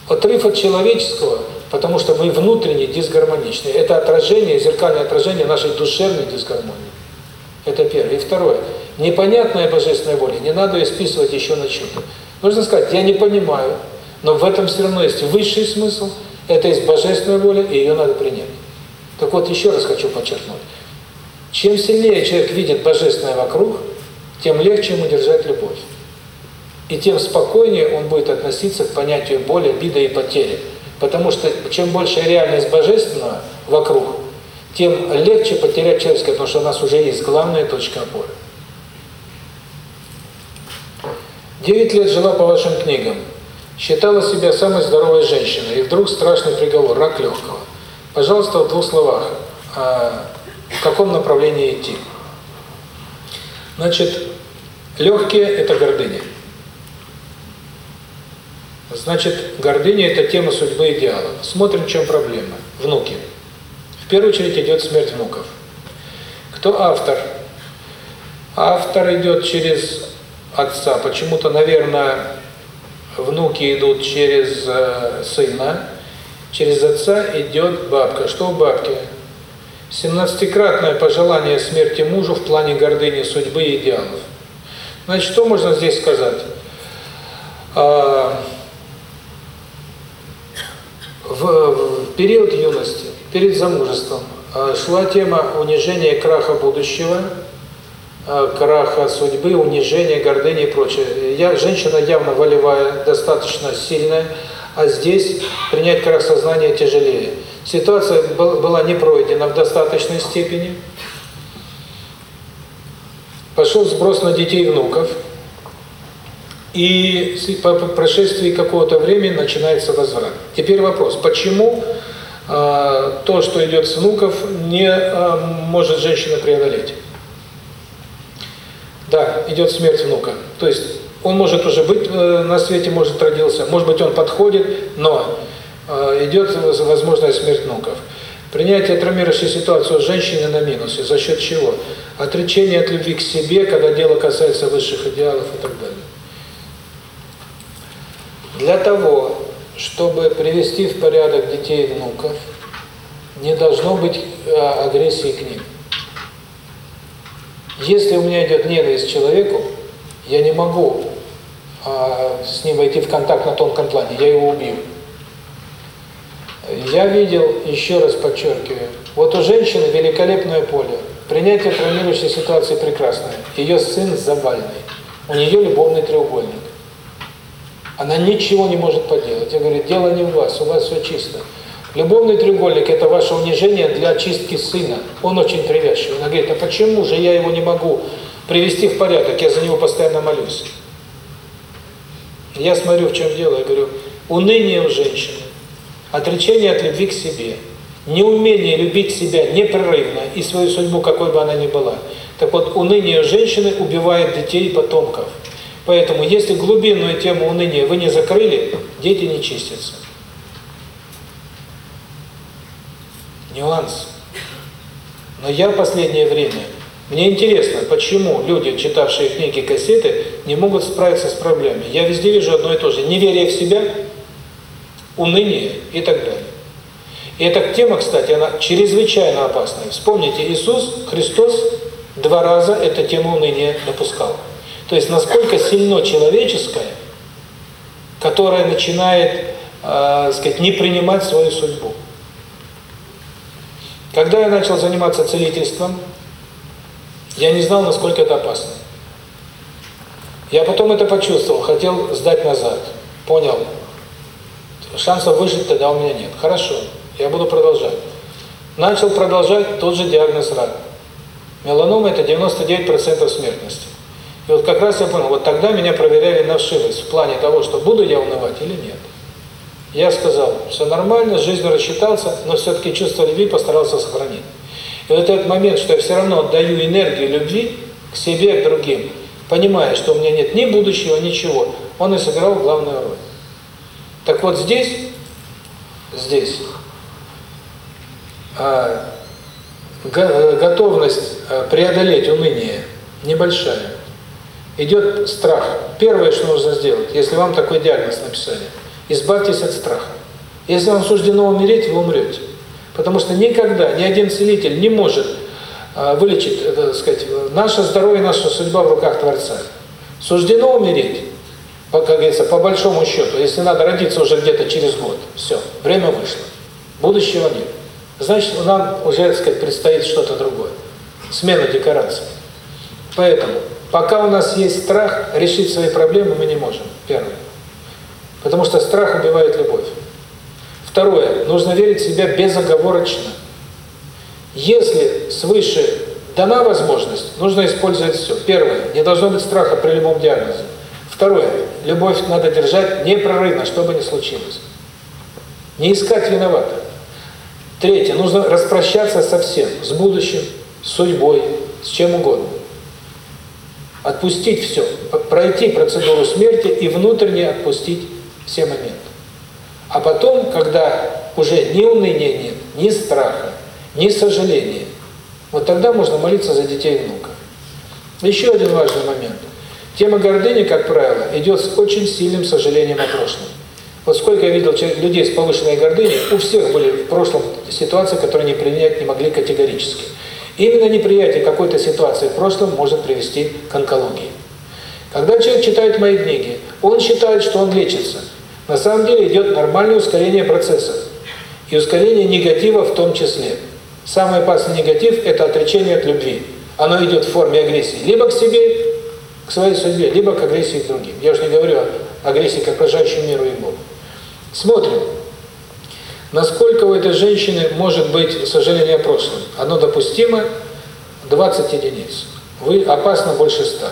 отрыв от человеческого, потому что мы внутренне дисгармоничны. Это отражение, зеркальное отражение нашей душевной дисгармонии. Это первое. И второе. Непонятная божественная воля, не надо ее списывать еще на что-то. Нужно сказать, я не понимаю, но в этом все равно есть высший смысл, это есть божественная воля, и ее надо принять. Так вот, еще раз хочу подчеркнуть. Чем сильнее человек видит Божественное вокруг, тем легче ему держать любовь. И тем спокойнее он будет относиться к понятию боли, обиды и потери. Потому что чем больше реальность Божественного вокруг, тем легче потерять человеческое, потому что у нас уже есть главная точка опоры. Девять лет жила по вашим книгам. Считала себя самой здоровой женщиной, и вдруг страшный приговор – рак легкого. Пожалуйста, в двух словах, а, в каком направлении идти? Значит, легкие – это гордыня. Значит, гордыня – это тема судьбы идеала. Смотрим, в чем проблема. Внуки. В первую очередь идет смерть внуков. Кто автор? Автор идет через отца. Почему-то, наверное, внуки идут через э, сына, через отца идет бабка. Что у бабки? Семнадцатикратное пожелание смерти мужу в плане гордыни, судьбы и идеалов. Значит, что можно здесь сказать? А, в, в период юности, перед замужеством, а, шла тема унижения краха будущего – Э, краха судьбы, унижения, гордыни и прочее. Я, женщина явно волевая, достаточно сильная, а здесь принять крах сознания тяжелее. Ситуация была не пройдена в достаточной степени. Пошел сброс на детей и внуков. И по прошествии какого-то времени начинается возврат. Теперь вопрос, почему э, то, что идет с внуков, не э, может женщина преодолеть? Да, идет смерть внука. То есть он может уже быть э, на свете, может родился, может быть он подходит, но э, идет возможная смерть внуков. Принятие травмирующей ситуации женщины на минусе. За счет чего? Отречение от любви к себе, когда дело касается высших идеалов и так далее. Для того, чтобы привести в порядок детей и внуков, не должно быть э, агрессии к ним. Если у меня идет ненависть к человеку, я не могу а, с ним войти в контакт на тонком плане, я его убью. Я видел, еще раз подчеркиваю, вот у женщины великолепное поле. Принятие травмирующей ситуации прекрасное. Ее сын завальный. У нее любовный треугольник. Она ничего не может поделать. Я говорю, дело не в вас, у вас все чисто. Любовный треугольник – это ваше унижение для очистки сына. Он очень привязчивый. Она говорит, а почему же я его не могу привести в порядок? Я за него постоянно молюсь. Я смотрю, в чем дело. Я говорю, уныние у женщины, отречение от любви к себе, неумение любить себя непрерывно и свою судьбу, какой бы она ни была. Так вот, уныние женщины убивает детей и потомков. Поэтому, если глубинную тему уныния вы не закрыли, дети не чистятся. нюанс. Но я последнее время, мне интересно, почему люди, читавшие книги, кассеты, не могут справиться с проблемой. Я везде вижу одно и то же. Неверие в себя, уныние и так далее. И эта тема, кстати, она чрезвычайно опасная. Вспомните, Иисус Христос два раза эту тему уныния допускал. То есть, насколько сильно человеческое, которое начинает, э, сказать, не принимать свою судьбу. Когда я начал заниматься целительством, я не знал, насколько это опасно. Я потом это почувствовал, хотел сдать назад. Понял, шансов выжить тогда у меня нет. Хорошо, я буду продолжать. Начал продолжать, тот же диагноз рак. Меланома – это 99% смертности. И вот как раз я понял, вот тогда меня проверяли на вшивость в плане того, что буду я унывать или нет. Я сказал, все нормально, с жизнью рассчитался, но все-таки чувство любви постарался сохранить. И вот этот момент, что я все равно отдаю энергию любви к себе, к другим, понимая, что у меня нет ни будущего, ничего, он и сыграл главную роль. Так вот здесь, здесь, а, готовность а, преодолеть уныние небольшая. Идет страх. Первое, что нужно сделать, если вам такой диагноз написали – Избавьтесь от страха. Если вам суждено умереть, вы умрете. Потому что никогда ни один целитель не может э, вылечить, э, так сказать, наше здоровье, наша судьба в руках Творца. Суждено умереть, как говорится, по большому счету, если надо родиться уже где-то через год. Все, время вышло. Будущего нет. значит, нам уже, так сказать, предстоит что-то другое. Смена декораций. Поэтому, пока у нас есть страх, решить свои проблемы мы не можем. Первое. Потому что страх убивает любовь. Второе. Нужно верить в себя безоговорочно. Если свыше дана возможность, нужно использовать все. Первое. Не должно быть страха при любом диагнозе. Второе. Любовь надо держать непрерывно, что бы ни случилось. Не искать виноватых. Третье. Нужно распрощаться со всем. С будущим, с судьбой, с чем угодно. Отпустить все. Пройти процедуру смерти и внутренне отпустить все моменты. А потом, когда уже ни уныния нет, ни страха, ни сожаления, вот тогда можно молиться за детей и внуков. Еще один важный момент. Тема гордыни, как правило, идет с очень сильным сожалением о прошлом. Вот сколько я видел людей с повышенной гордыней, у всех были в прошлом ситуации, которые не принять не могли категорически. Именно неприятие какой-то ситуации в прошлом может привести к онкологии. Когда человек читает мои книги, он считает, что он лечится. На самом деле идет нормальное ускорение процессов. И ускорение негатива в том числе. Самый опасный негатив – это отречение от любви. Оно идет в форме агрессии либо к себе, к своей судьбе, либо к агрессии к другим. Я уже не говорю о агрессии к окружающему миру и Богу. Смотрим. Насколько у этой женщины может быть сожаление о прошлом? Оно допустимо 20 единиц. Вы опасно больше 100.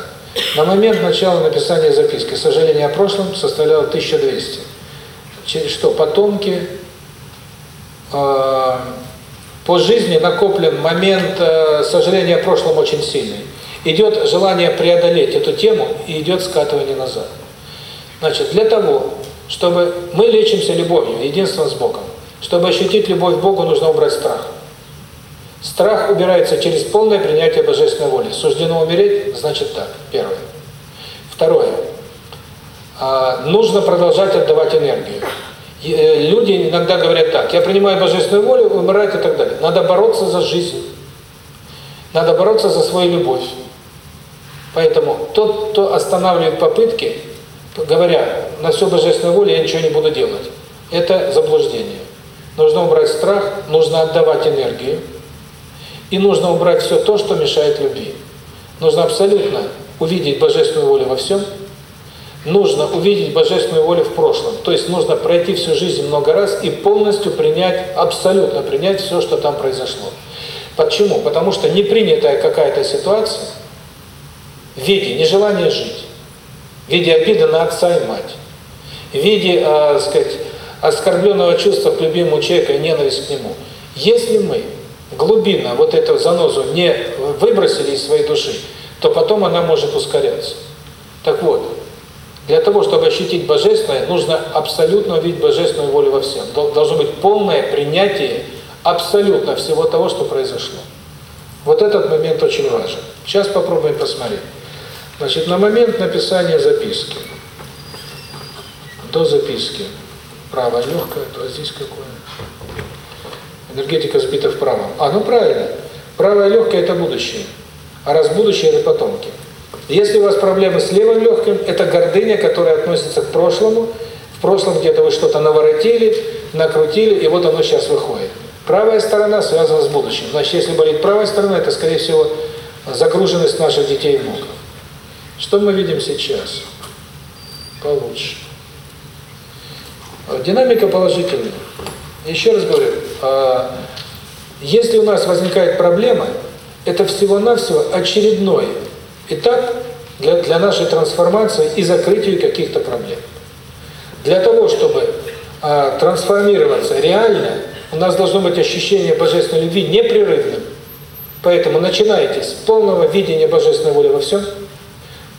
На момент начала написания записки сожаление о прошлом составляло 1200. Через что потомки э, по жизни накоплен момент э, сожаления о прошлом очень сильный. Идет желание преодолеть эту тему и идет скатывание назад. Значит, для того, чтобы мы лечимся любовью, единством с Богом. Чтобы ощутить любовь к Богу, нужно убрать страх. Страх убирается через полное принятие божественной воли. Суждено умереть, значит так. Первое. Второе. А, нужно продолжать отдавать энергию. Э, люди иногда говорят так, я принимаю божественную волю, умирать и так далее. Надо бороться за жизнь. Надо бороться за свою любовь. Поэтому тот, кто останавливает попытки, говоря, на всю божественную волю я ничего не буду делать, это заблуждение. Нужно убрать страх, нужно отдавать энергию, и нужно убрать все то, что мешает любви. Нужно абсолютно увидеть божественную волю во всем, нужно увидеть божественную волю в прошлом. То есть нужно пройти всю жизнь много раз и полностью принять, абсолютно принять все, что там произошло. Почему? Потому что непринятая какая-то ситуация в виде нежелания жить, в виде обиды на отца и мать, в виде, э, сказать, оскорбленного чувства к любимому человеку и ненависть к нему. Если мы глубинно вот эту занозу не выбросили из своей души, то потом она может ускоряться. Так вот, для того, чтобы ощутить Божественное, нужно абсолютно увидеть Божественную волю во всем. Должно быть полное принятие абсолютно всего того, что произошло. Вот этот момент очень важен. Сейчас попробуем посмотреть. Значит, на момент написания записки, до записки, правая легкая, то здесь какое? Энергетика сбита вправо. А, ну правильно. Правая легкая – это будущее. А раз будущее – это потомки. Если у вас проблемы с левым легким, это гордыня, которая относится к прошлому. В прошлом где-то вы что-то наворотили, накрутили, и вот оно сейчас выходит. Правая сторона связана с будущим. Значит, если болит правая сторона, это, скорее всего, загруженность наших детей и внуков. Что мы видим сейчас? Получше. Динамика положительная. Еще раз говорю, а, если у нас возникает проблема, это всего-навсего очередной этап для, для нашей трансформации и закрытия каких-то проблем. Для того, чтобы а, трансформироваться реально, у нас должно быть ощущение божественной любви непрерывным. Поэтому начинайте с полного видения божественной воли во всем,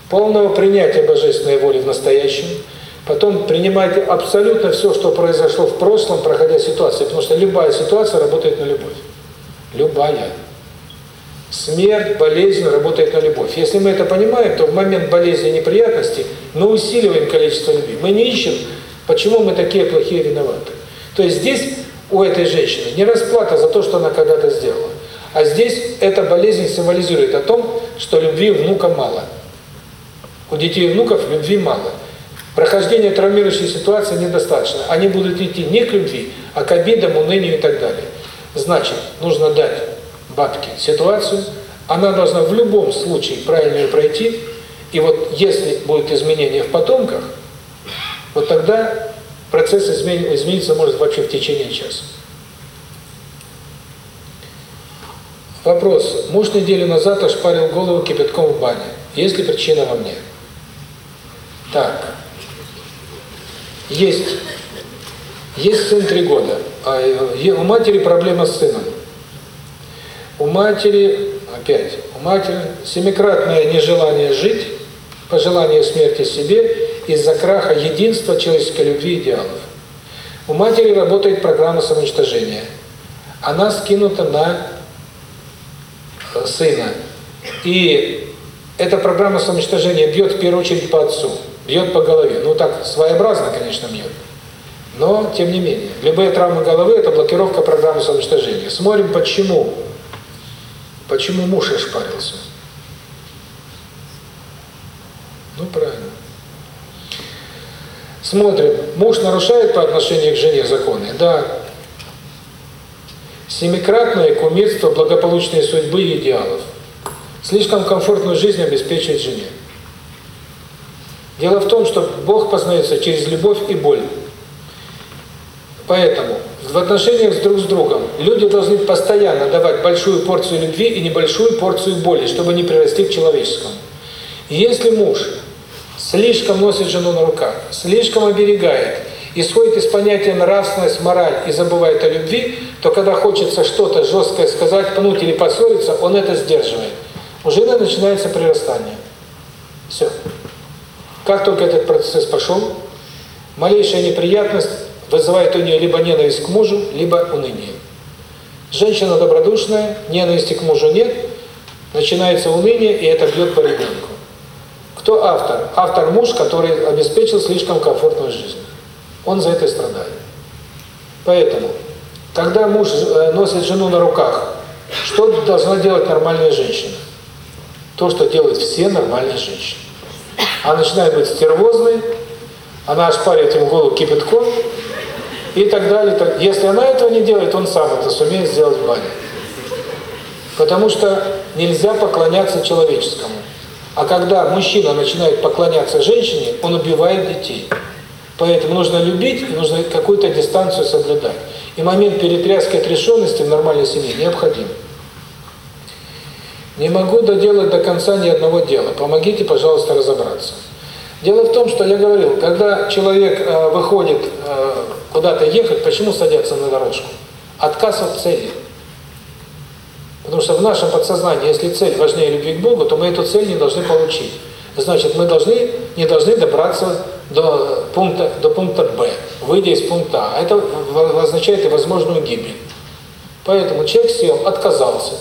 полного принятия божественной воли в настоящем, Потом принимайте абсолютно все, что произошло в прошлом, проходя ситуацию, потому что любая ситуация работает на любовь. Любая. Смерть, болезнь работает на любовь. Если мы это понимаем, то в момент болезни и неприятностей мы усиливаем количество любви. Мы не ищем, почему мы такие плохие виноваты. То есть здесь у этой женщины не расплата за то, что она когда-то сделала. А здесь эта болезнь символизирует о том, что любви внука мало. У детей и внуков любви мало. Прохождение травмирующей ситуации недостаточно. Они будут идти не к любви, а к обидам, унынию и так далее. Значит, нужно дать бабке ситуацию, она должна в любом случае правильно ее пройти, и вот если будет изменение в потомках, вот тогда процесс измен... измениться может вообще в течение часа. Вопрос. Муж неделю назад ошпарил голову кипятком в бане. Есть ли причина во мне? Так. Есть. Есть сын три года. А у матери проблема с сыном. У матери, опять, у матери семикратное нежелание жить, пожелание смерти себе из-за краха единства человеческой любви и идеалов. У матери работает программа самоуничтожения. Она скинута на сына. И эта программа самоуничтожения бьет в первую очередь по отцу, бьет по голове. Ну так, своеобразно, конечно, бьет. Но, тем не менее, любые травмы головы – это блокировка программы самоуничтожения. Смотрим, почему. Почему муж ошпарился. Ну, правильно. Смотрим. Муж нарушает по отношению к жене законы? Да. Семикратное кумирство благополучной судьбы и идеалов. Слишком комфортную жизнь обеспечивает жене. Дело в том, что Бог познается через любовь и боль. Поэтому в отношениях друг с другом люди должны постоянно давать большую порцию любви и небольшую порцию боли, чтобы не прирасти к человеческому. Если муж слишком носит жену на руках, слишком оберегает, исходит из понятия нравственность, мораль и забывает о любви, то когда хочется что-то жесткое сказать, пнуть или поссориться, он это сдерживает. У жены начинается прирастание. Все. Как только этот процесс пошел, малейшая неприятность вызывает у нее либо ненависть к мужу, либо уныние. Женщина добродушная, ненависти к мужу нет, начинается уныние, и это бьет по ребенку. Кто автор? Автор муж, который обеспечил слишком комфортную жизнь. Он за это страдает. Поэтому, когда муж э, носит жену на руках, что должна делать нормальная женщина? То, что делают все нормальные женщины. Она начинает быть стервозной, она ошпаривает ему голову кипятком и так далее. Если она этого не делает, он сам это сумеет сделать в бане. Потому что нельзя поклоняться человеческому. А когда мужчина начинает поклоняться женщине, он убивает детей. Поэтому нужно любить и нужно какую-то дистанцию соблюдать. И момент перетряски отрешенности в нормальной семье необходим. Не могу доделать до конца ни одного дела. Помогите, пожалуйста, разобраться. Дело в том, что я говорил, когда человек э, выходит э, куда-то ехать, почему садятся на дорожку? Отказ от цели. Потому что в нашем подсознании, если цель важнее любви к Богу, то мы эту цель не должны получить. Значит, мы должны не должны добраться до пункта до пункта Б, выйдя из пункта А. Это означает и возможную гибель. Поэтому человек сел, отказался.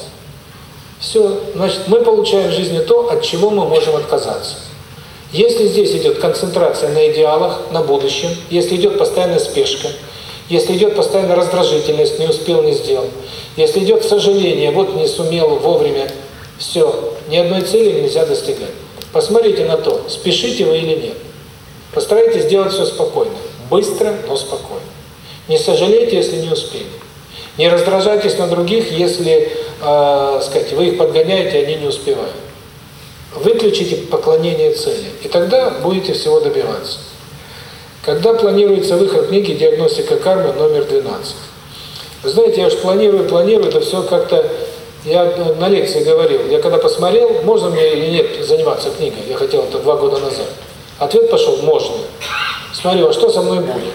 Все, значит, мы получаем в жизни то, от чего мы можем отказаться. Если здесь идет концентрация на идеалах, на будущем, если идет постоянная спешка, если идет постоянная раздражительность, не успел, не сделал, если идет сожаление, вот не сумел вовремя, все, ни одной цели нельзя достигать. Посмотрите на то, спешите вы или нет. Постарайтесь сделать все спокойно, быстро, но спокойно. Не сожалейте, если не успели. Не раздражайтесь на других, если, э, сказать, вы их подгоняете, они не успевают. Выключите поклонение цели, и тогда будете всего добиваться. Когда планируется выход книги «Диагностика кармы» номер 12? Вы знаете, я уж планирую, планирую, это все как-то... Я на лекции говорил, я когда посмотрел, можно мне или нет заниматься книгой, я хотел это два года назад. Ответ пошел, можно. Смотрю, а что со мной будет?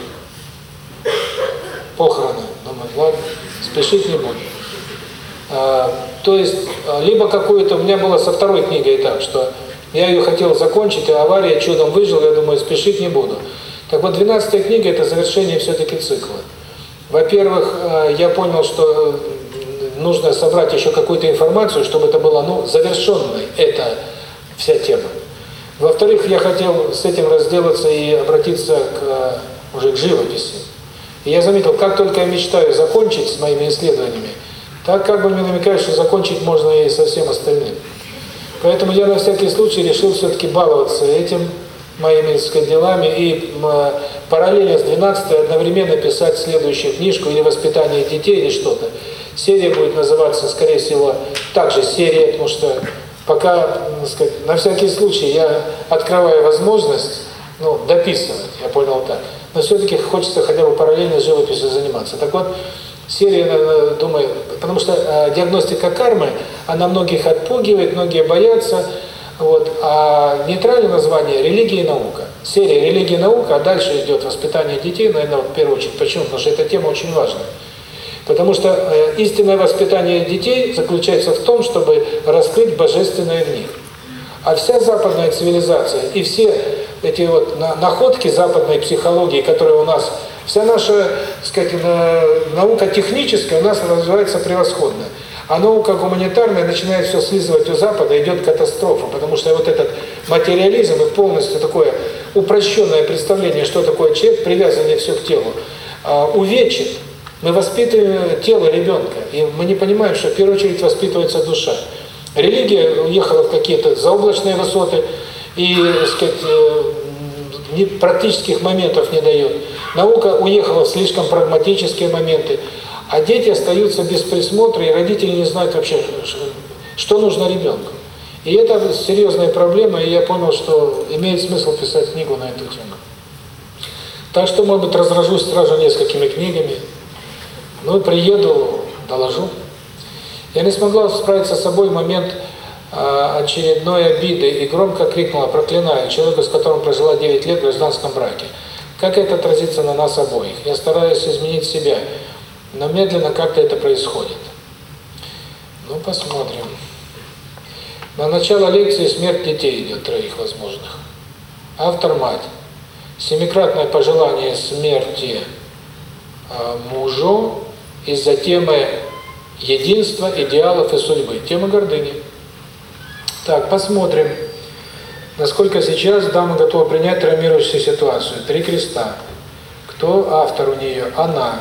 Похороны. Думаю, ладно, спешить не буду. А, то есть, а, либо какую-то, у меня было со второй книгой так, что я ее хотел закончить, и авария чудом выжил, я думаю, спешить не буду. Так вот, 12 книга – это завершение все-таки цикла. Во-первых, э, я понял, что нужно собрать еще какую-то информацию, чтобы это было, ну, завершенной, эта вся тема. Во-вторых, я хотел с этим разделаться и обратиться к уже к живописи. И я заметил, как только я мечтаю закончить с моими исследованиями, так как бы мне намекают, что закончить можно и со всем остальным. Поэтому я на всякий случай решил все-таки баловаться этим, моими сказать, делами и параллельно с 12 одновременно писать следующую книжку или воспитание детей или что-то. Серия будет называться, скорее всего, также серия, потому что пока, сказать, на всякий случай я открываю возможность ну, дописывать, я понял так. Но все-таки хочется хотя бы параллельно живописью заниматься. Так вот, серия, думаю, потому что э, диагностика кармы, она многих отпугивает, многие боятся, вот, а нейтральное название – религия и наука. Серия «Религия и наука», а дальше идет воспитание детей, наверное, в первую очередь. Почему? Потому что эта тема очень важная. Потому что э, истинное воспитание детей заключается в том, чтобы раскрыть божественное в них. А вся западная цивилизация и все эти вот находки западной психологии, которые у нас, вся наша, сказать, наука техническая у нас развивается превосходно. А наука гуманитарная начинает все слизывать у Запада, идет катастрофа, потому что вот этот материализм и полностью такое упрощенное представление, что такое человек, привязанный все к телу, а, увечит. Мы воспитываем тело ребенка, и мы не понимаем, что в первую очередь воспитывается душа. Религия уехала в какие-то заоблачные высоты и, так сказать, э, практических моментов не дает. Наука уехала в слишком прагматические моменты, а дети остаются без присмотра, и родители не знают вообще, что нужно ребенку. И это серьезная проблема, и я понял, что имеет смысл писать книгу на эту тему. Так что, может быть, разражусь сразу несколькими книгами. Ну, приеду, доложу. Я не смогла справиться с собой в момент очередной обиды и громко крикнула, проклиная человека, с которым прожила 9 лет в гражданском браке. Как это отразится на нас обоих? Я стараюсь изменить себя, но медленно как-то это происходит. Ну, посмотрим. На начало лекции смерть детей идет, троих возможных. Автор мать. Семикратное пожелание смерти э, мужу из-за темы единства, идеалов и судьбы. Тема гордыни. Так, посмотрим, насколько сейчас дама готова принять травмирующую ситуацию. Три креста. Кто автор у нее? Она.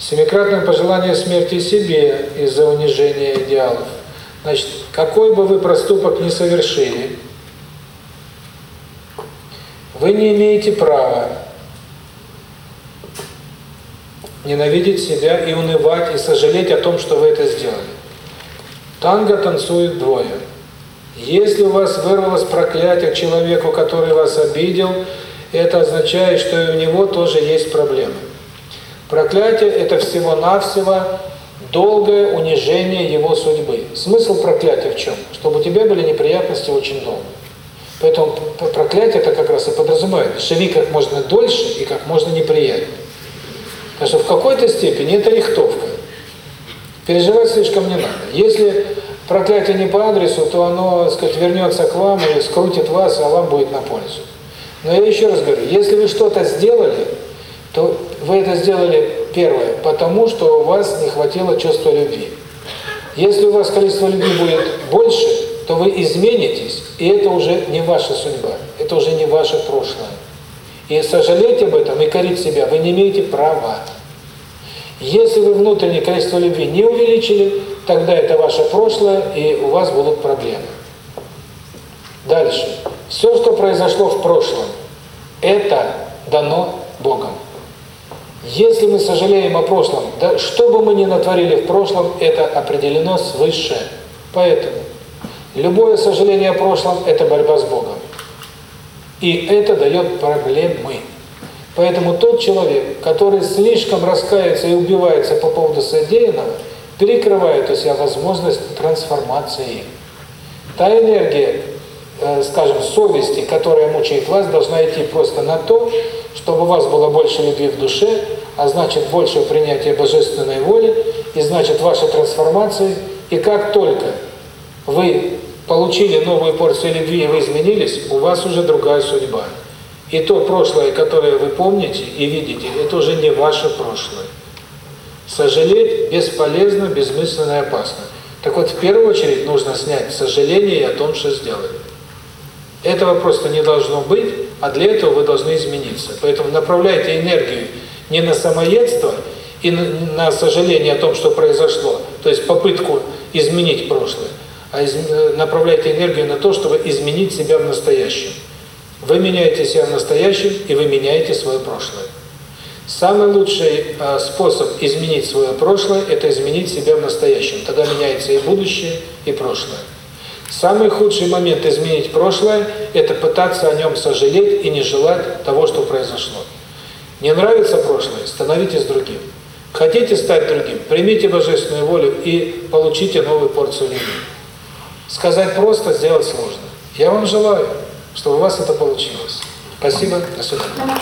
Семикратное пожелание смерти себе из-за унижения идеалов. Значит, какой бы вы проступок ни совершили, вы не имеете права ненавидеть себя и унывать, и сожалеть о том, что вы это сделали. Танго танцует двое. Если у вас вырвалось проклятие к человеку, который вас обидел, это означает, что и у него тоже есть проблемы. Проклятие – это всего-навсего долгое унижение его судьбы. Смысл проклятия в чем? Чтобы у тебя были неприятности очень долго. Поэтому проклятие это как раз и подразумевает, живи как можно дольше и как можно неприятнее. Потому что в какой-то степени это рихтовка. Переживать слишком не надо. Если проклятие не по адресу, то оно, так сказать, вернется к вам и скрутит вас, а вам будет на пользу. Но я еще раз говорю, если вы что-то сделали, то вы это сделали, первое, потому что у вас не хватило чувства любви. Если у вас количество любви будет больше, то вы изменитесь, и это уже не ваша судьба, это уже не ваше прошлое. И сожалеть об этом, и корить себя вы не имеете права. Если вы внутреннее количество любви не увеличили, тогда это ваше прошлое, и у вас будут проблемы. Дальше. Все, что произошло в прошлом, это дано Богом. Если мы сожалеем о прошлом, да что бы мы ни натворили в прошлом, это определено свыше. Поэтому любое сожаление о прошлом – это борьба с Богом. И это дает проблемы. Поэтому тот человек, который слишком раскается и убивается по поводу содеянного, перекрывает у себя возможность трансформации. Та энергия, э, скажем, совести, которая мучает вас, должна идти просто на то, чтобы у вас было больше любви в душе, а значит больше принятия божественной воли, и значит ваша трансформация. И как только вы получили новую порцию любви и вы изменились, у вас уже другая судьба. И то прошлое, которое вы помните и видите, это уже не ваше прошлое. Сожалеть бесполезно, бессмысленно и опасно. Так вот, в первую очередь нужно снять сожаление о том, что сделали. Этого просто не должно быть, а для этого вы должны измениться. Поэтому направляйте энергию не на самоедство и на сожаление о том, что произошло, то есть попытку изменить прошлое, а э, направляйте энергию на то, чтобы изменить себя в настоящем. Вы меняете себя в настоящем, и вы меняете свое прошлое. Самый лучший э, способ изменить свое прошлое – это изменить себя в настоящем. Тогда меняется и будущее, и прошлое. Самый худший момент изменить прошлое – это пытаться о нем сожалеть и не желать того, что произошло. Не нравится прошлое – становитесь другим. Хотите стать другим – примите божественную волю и получите новую порцию любви. Сказать просто, сделать сложно. Я вам желаю, чтобы у вас это получилось. Спасибо, до свидания.